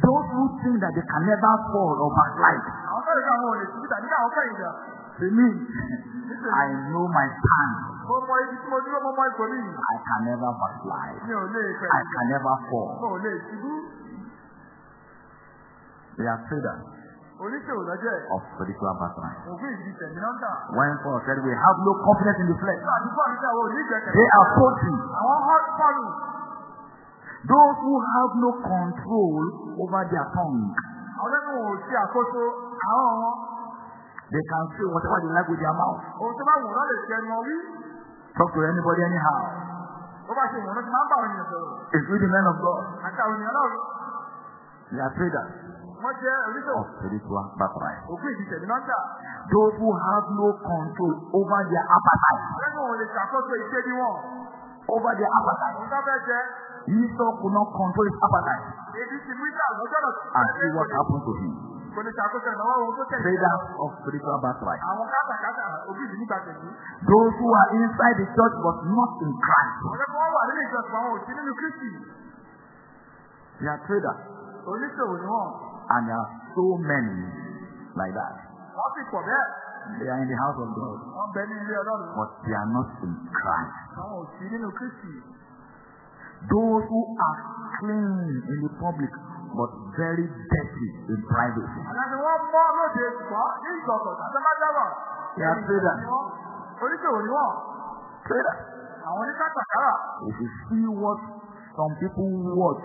S1: Those who think that they can never fall or backslide. Àwọn fẹ́rẹ̀ I know my stand. I can never backslide. Mi I can never fall. They are traders of spiritual background. When Paul said we have no confidence in the flesh, they are faulty. Those who have no control over their tongue. They can say whatever they like with their mouth. Talk to anybody anyhow. It's with the men of God. They are traders. Of spiritual background. Ògùn ìdíje ni wọ́n Those who have no control over their appetite. Lẹ́nu òun lè ṣàkóso ìṣe ní wọn. Over their appetite. Mo sábẹ́ Esau could not control his appetite. And see what happened to him. Kò Traders of spiritual birthright. Àwọn Those who are inside the church but not in Christ. They are traders. And there are so many like that. What They are in the house of God. But they are not in Christ. Those who are clean in the public but very dirty in private. They are traders. Traders. If you see what some people watch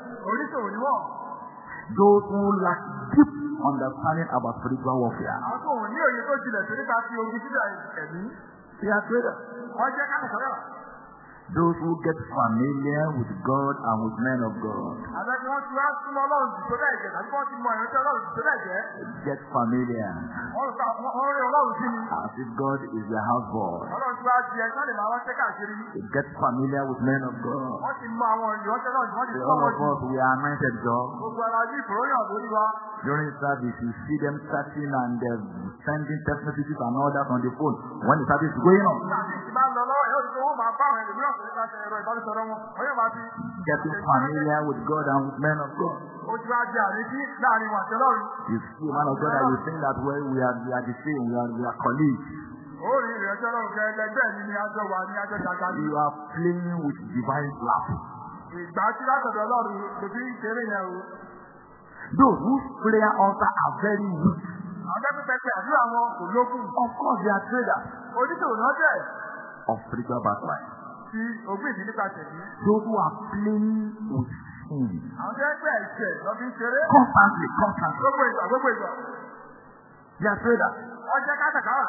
S1: Those who lack deep understanding about spiritual warfare. They are traders. Those who get familiar with God and with men of God. Get familiar. As if God is your house boy. Get familiar with men of God. Wọ́n All of us we are anointed God. During service you see them chatting and they're uh, sending text messages and all that on the phone when the service is going on. Getting familiar with God and with men of God. You see, man of God, I will think that way we are, we are the same, we are, we are colleagues. You are playing with divine love. Those whose prayer altar are very weak. Of course, they are traders of spiritual backslide. Tí ogún ìdí nípa tẹ̀lé. Those who are playing with sin. Àwọn tó ń gbé ẹ̀ṣẹ̀ lọ Constantly, constantly. Gbogbo ìgbà, gbogbo ìgbà. They are afraid that. Wọ́n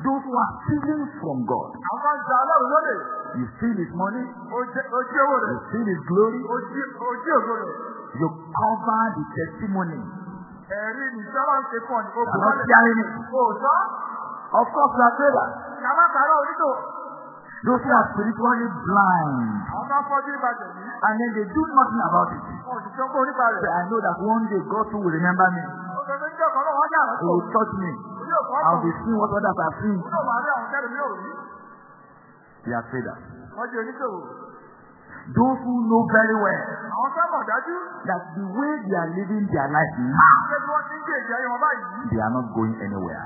S1: Those who are stealing from God. Àwọn You steal his money. Ojú You steal his glory. Ojú You cover the testimony. Ẹ̀rí nìjọba ń ṣe fún ọ̀nì. Àlọ́ sí ayé Of course, you are afraid that. Kàmá Those who are spiritually blind. And then they do nothing about it. So I know that one day God too will remember me. He will touch me. I will be seeing what others are seeing. They are traders. Those who know very well that the way they are living their life now, they are not going anywhere.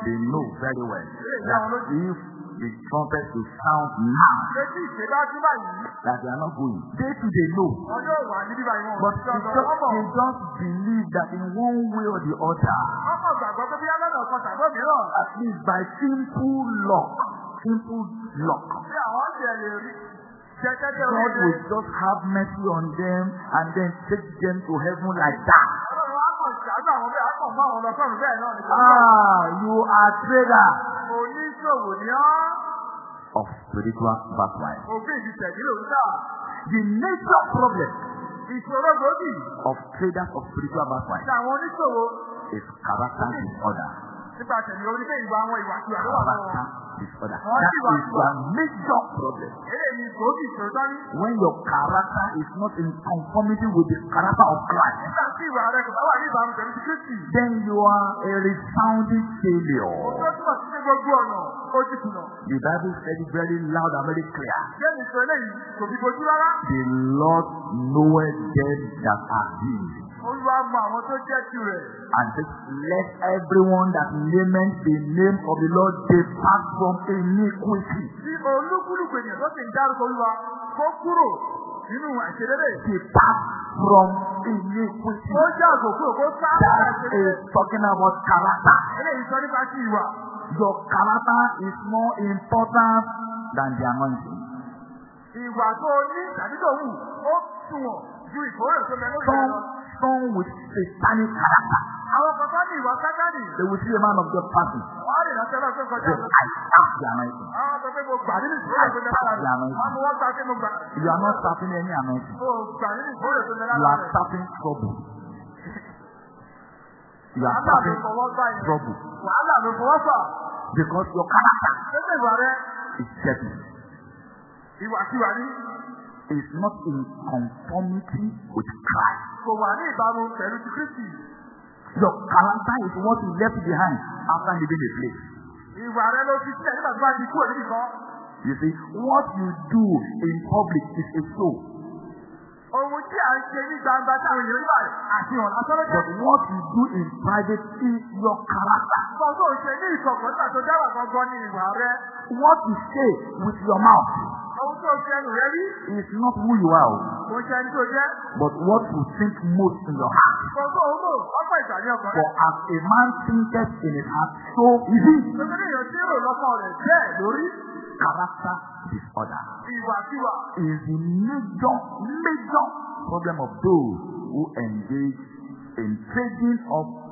S1: They know very well that if the trumpet to sound now. Etí ìṣe báyìí. That they are not going. Day to day no. Ọjọ́ wà níbí báyìí wọn. But you just, you just believe that in one way or the other. Ọkọ̀ gbàgbọ́ pé bí alọ́nà ọkọ̀ tàbí òmíràn. At least by simple luck. Simple luck. Ṣé àwọn ṣe lè rí? God will just have mercy on them and then take them to heaven like that. Ah, you are traitor of spiritual backslide. òfin ìdìtẹ̀dí ló ń tà. the major problem. ìṣòro gbòógì. of traders of spiritual backslide. ti àwọn oníṣòwò. is character disorder. nípa disorder. Oh, that is a major problem. When your character is not in conformity with the character of Christ, then you are a resounding failure. The Bible said it very loud and very clear. The Lord knoweth them that are his. And just let everyone that names the name of the Lord depart from iniquity. Bí olúkúlùkù ènìyàn tó ti ń dárúkọ Olúwa, kó kúrò nínú àṣẹrẹ́rẹ́. Depart from iniquity. Ó jẹ́ àgòkú òkú sá. That is talking about character. Your character is more important than the anointing. Ìwà tó o ní tàbí tó wù, ó sunwọ̀n ju ìkórè tó someone with satanic character. Àwọn kan ní ìwà sátani. They will see a man of God passing. Wọ́n á lè lọ sẹ́lá tó kọjá I tap the anointing. Àwọn sọ pé mo gbà nínú ìṣúra tó lẹ́nu lára. anointing. Wọ́n mú wọ́n mo gbà. You are not tapping any anointing. O gbà nínú ìṣúra tó lẹ́nu lára. You are tapping trouble. You are tapping trouble. Wàhálà ló fọwọ́ fà. Because your character. Ṣé ìwà rẹ? Is dirty. Ìwà tiwa ni is not in conformity with Christ. Kò wà ní ìbámu pẹ̀lú ti Kristi. Your character is what you left behind after leaving a place. Ìwà rẹ ló fi sílẹ̀ nígbà tó bá ti kúrò níbi kan. You see, what you do in public is a show. Ohun tí a ń ṣe ní gbangba tí àwọn èèyàn ń àti ọ̀nà sọ́lọ́jọ́. But what you do in private is your character. Sọ́dọ̀ òṣèlú ìkọ̀kọ̀ nígbà tó dáwà gangan ní ìwà rẹ. What you say with your mouth. Ohun tó not who you are. But what you think most in your heart. For as a man thinketh in his heart, so is he. Character disorder. Is the major major problem of those who engage in trading of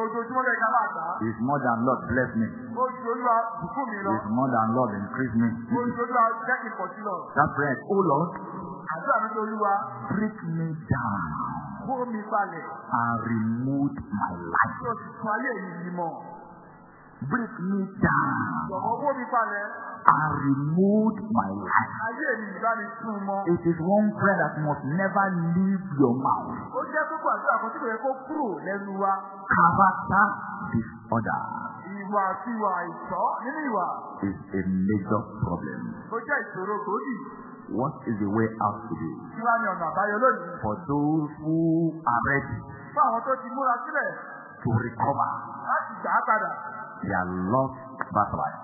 S1: Ojoojúmọ́ lẹ́ka máa His mother and Lord bless me. Ojoojúmọ́ bùkún mi His mother and Lord increase me. That prayer, oh Lord. Break me down. Kó mi balẹ̀. And remove my life break me down. Jọ̀wọ́ wó I renewed my life. It is one prayer that must never leave your mouth. Ó jẹ́ Character disorder. Is a major problem. What is the way out today? Kí For those who are ready. To recover they lost birthright.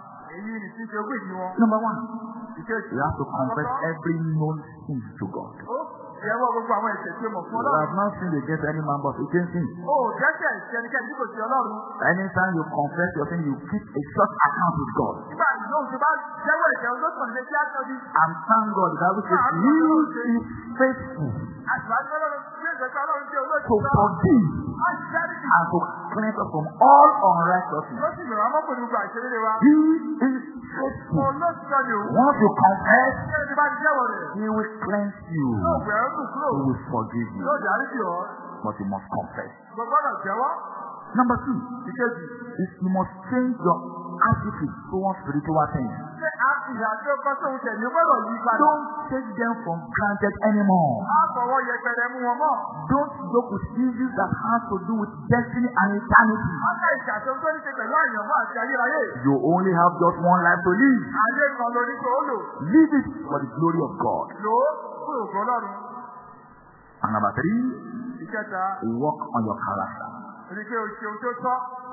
S1: Number one, you have to confess every known sin to God. You have not sinned against any man but against him. Anytime you confess your sin, you keep a short account with God. And thank God that which is faithful to forgive and to cleanse us from all unrighteousness. He is faithful. Once you confess, He will cleanse you. He will forgive you. But you must confess. Number two is you must change your attitude towards spiritual things. Ṣé àfihàn àti ọkọ tó ń tẹ̀lé gbọ́dọ̀ yí padà? Don't take them for granted anymore. Má fọwọ́ yẹpẹrẹ mú wọn mọ́. Don't joke with issues that has to do with destiny and eternity. Má fẹ́ ìṣàtúntò tó ní ṣe pẹ̀lú àyànmọ́ àti ayérayé. You only have just one life to live. Ayé kan lórí tó lò. Live it for the glory of God. Lò fún ògbọ́n lọ́run. And number three. Ìkẹta. Work on your character. Rí pé o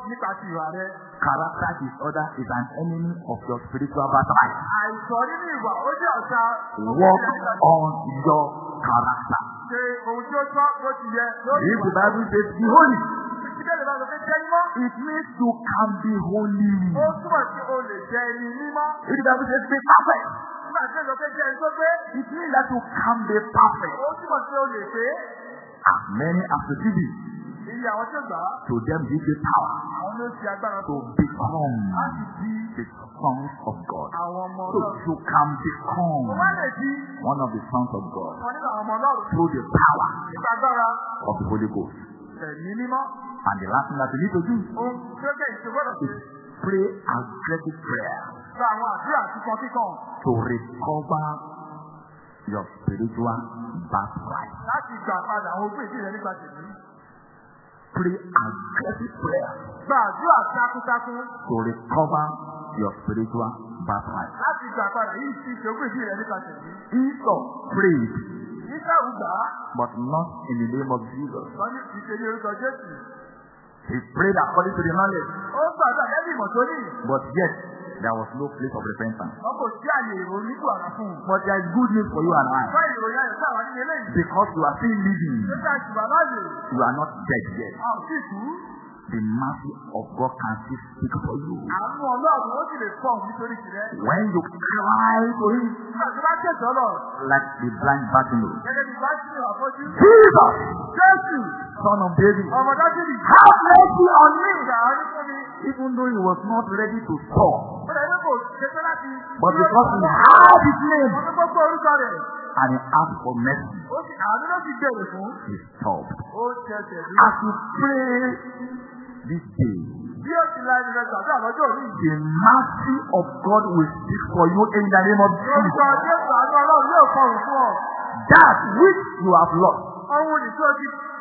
S1: nípa ti ìwà rẹ. Character disorder is an enemy of your spiritual battle. Àìsàn nínú ìwà ó jẹ́ ọ̀tá. Work on your character. Ṣé ohun tó tọ́ ló ti yẹ If the Bible says be holy. It means you can be holy. If the Bible says be perfect. It means that you can be perfect. As many as the TV. Iye àwọn tí ó gbà. To them he gave power. Àwọn ló ṣe agbára. To become. Láti di. The sons of God. Àwọn ọmọ Ọlọ́run. So you can become. Wọ́n lè di. One of the sons of God. Wọ́n nínú àwọn ọmọ Ọlọ́run. Through the power. Nípa agbára. Of the Holy Ghost. Ẹ̀mí mímọ́. And the last thing that we need to do. Ohun tí ó kẹ́ ìṣèwọ́dọ̀ sí. Pray aggressive prayer. Sọ àwọn àdúrà kíkan kíkan. To recover your spiritual birthright. Láti gbà padà àwọn ojú ìdí rẹ̀ nípa pray aggressive prayer. Gbàdúrà takuntakun. To recover your spiritual baptism. Láti gbà padà yìí ti ṣe ogún ìdílé nípa tẹ̀lé. Esau prayed. Esau gbà. But not in the name of Jesus. Sọ́ni ìṣe ní orúkọ Jésù. He prayed according to the knowledge. Ó gbàdúrà lẹ́bí ìmọ̀ tó ní. But yet. There was no place of repentance. But there is good news for you and I. Because you are still living. You are not dead yet. A ò the mouth of God can still speak for you. When you cry to him. Like the blind Bartimaeus. Gẹ́gẹ́ bí Bartimaeus afọ́jú. Jesus. Son of David. Have mercy on me. Even though he was not ready to talk. But because he had his name. and he asked for mercy. He stopped. As you pray this day. The mercy of God will speak for you in the name of Jesus. That which you have lost.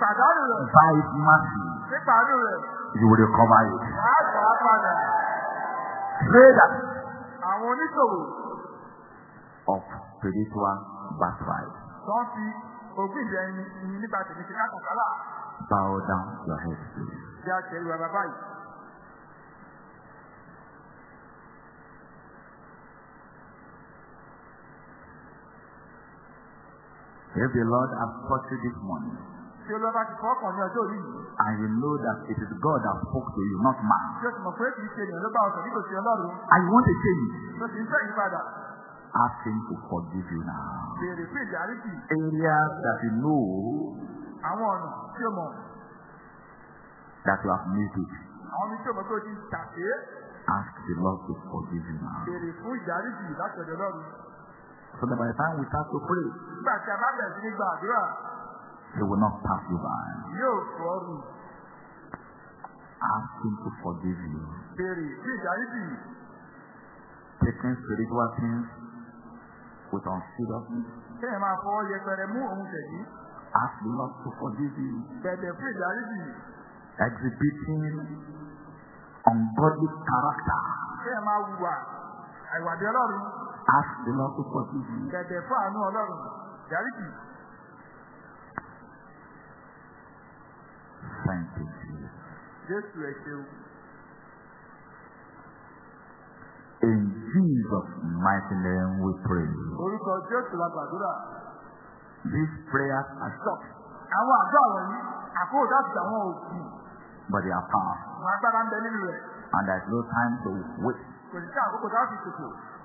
S1: By his mercy. You will recover it. Wàá gbà Of spiritual birthright. Bow down your head please bí a ṣe ìwà bàbá If the Lord has taught you this morning, and you know that it is God that spoke to you not man. I want to change. ṣé ask him to forgive you now. areas that you know that you have made it. Ask the Lord to forgive you now. So that by the time we start to pray. He will not pass you by. Ask him to forgive you. Taking spiritual things with unseriousness. Kéèyàn máa Ask the Lord to forgive you exhibiting ungodly character. Ṣé ẹ máa wùwà àìwàdí ọlọ́run? Ask the Lord to forgive you. Bẹ̀bẹ̀ fún àánú ọlọ́run, dáríjì. Thank you, Jesus. Jésù ẹ ṣeun. In Jesus' mighty name we pray. Orúkọ Jésù la gbàdúrà. These prayers are stopped. Àwọn àjọ àwọn yìí, àkóòdá ti àwọn òkú but they are And there's no time to wait.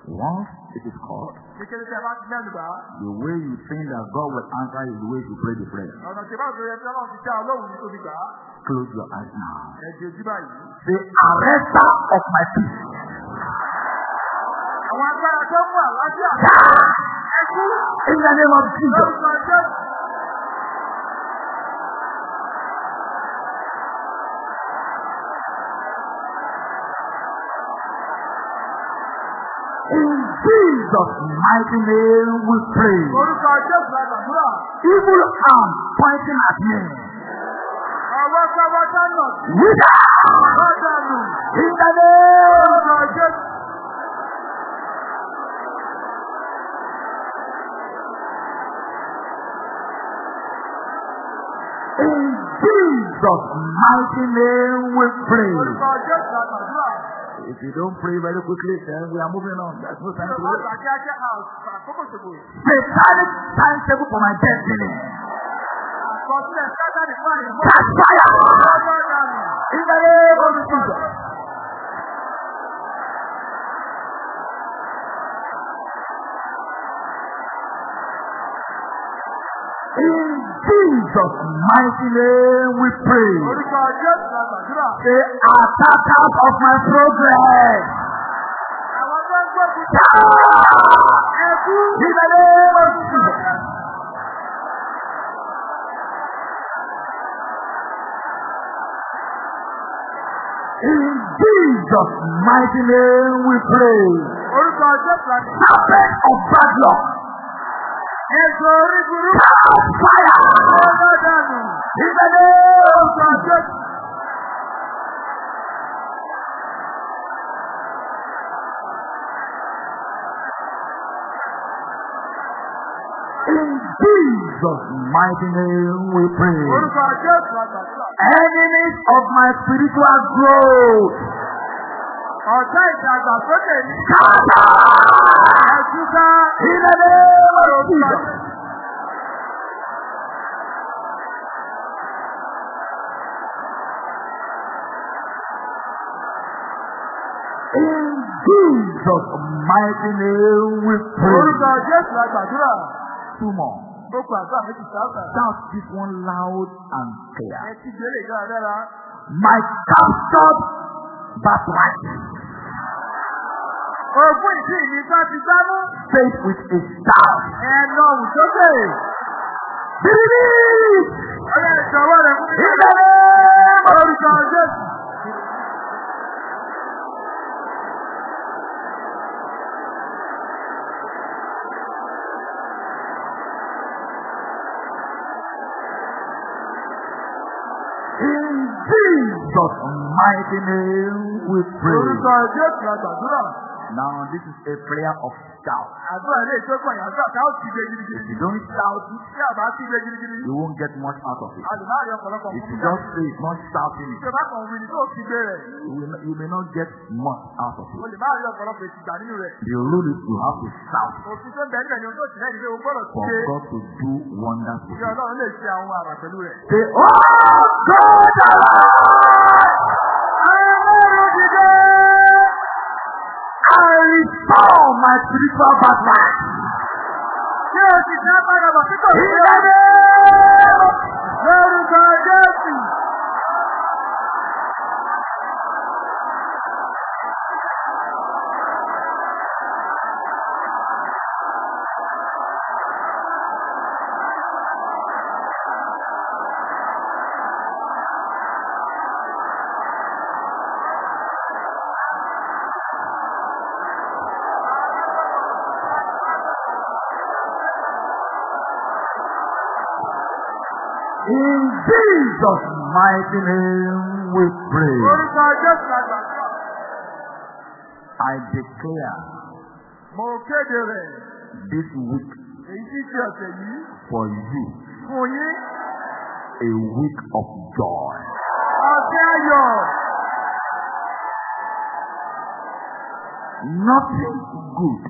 S1: Once it is called, the way you think that God will answer is the way you pray the prayer. Close your eyes now. The arrester of my peace. In the name of Jesus. Jesus' mighty name we pray. Evil arm pointing at me. Àwọn sábà dáná. Yíyá. Bọ́dànù. In Jesus' mighty name we pray. If you don't pray very quickly, then we are moving on. That's no time to wait. Satanic timetable for my destiny. That's fire! In the name of Jesus. Jesus' mighty name we pray. They are attackers of my progress. In Jesus. In Jesus' mighty name we pray. Serpent of bad luck. Ẹ̀sọ́ orí burúkú. Fáyà. Ọlọ́dàánù. Ìgbẹ́lẹ́ oṣù àjọ. In Jesus' mighty name we pray. Enemies of my spiritual growth. Ọ̀tá ìdàgbàsókè ní. Káàtà! Ẹ̀sùn ká. Ìrẹ̀lẹ̀. In Jesus' mighty name we pray. Two more. Gbogbo Shout this one loud and clear. Ẹ ti gbélé dáradára. My captured birthright. Ogún ìdí mi tó ti gbá Faith with a star. Ẹnu ọ̀hún sókè. Bíbí. Ọlá ìṣọwọ́ rẹ̀ fún mi. Ìjọba orúkọ Jésù. In Jesus' mighty name we pray. Now this is a prayer of shout. If you don't shout, tí a bá You won't get much out of it. Àdùnnà If you just say it, not shouting it. You may not get much out of it. You máa to have to shout. For God to do wonders. Say, oh God! Sabbath night. Ṣé o ti sẹ́ padà bọ̀ mighty name we pray. I declare. This week. For you. A week of joy. Nothing good.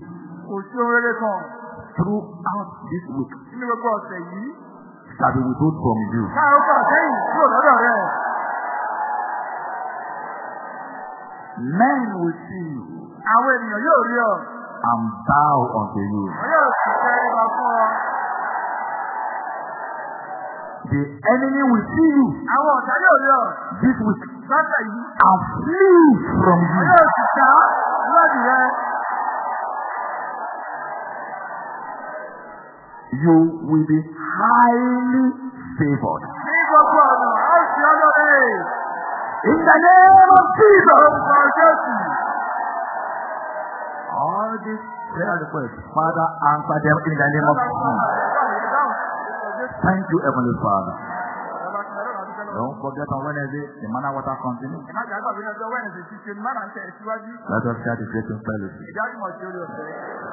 S1: Throughout this week. Shall be withheld from you kúrò lọ́dọ̀ rẹ̀. Men will see you. Àwọn ènìyàn yóò rí ọ. And bow unto you. Wọ́n yóò sì tẹ́rí ba fún ọ. The enemy will see you. Àwọn ọ̀tá yóò rí ọ. This week. Lọ́sẹ̀ yìí. And flee from you. Wọ́n yóò sì sá lọ́dì rẹ. You will be highly favored. In the name of Jesus. All these prayer requests, Father, answer them in the name of Jesus. Thank you, Heavenly Father. Don't forget on Wednesday, the manna water continues. Let us start the great fellowship.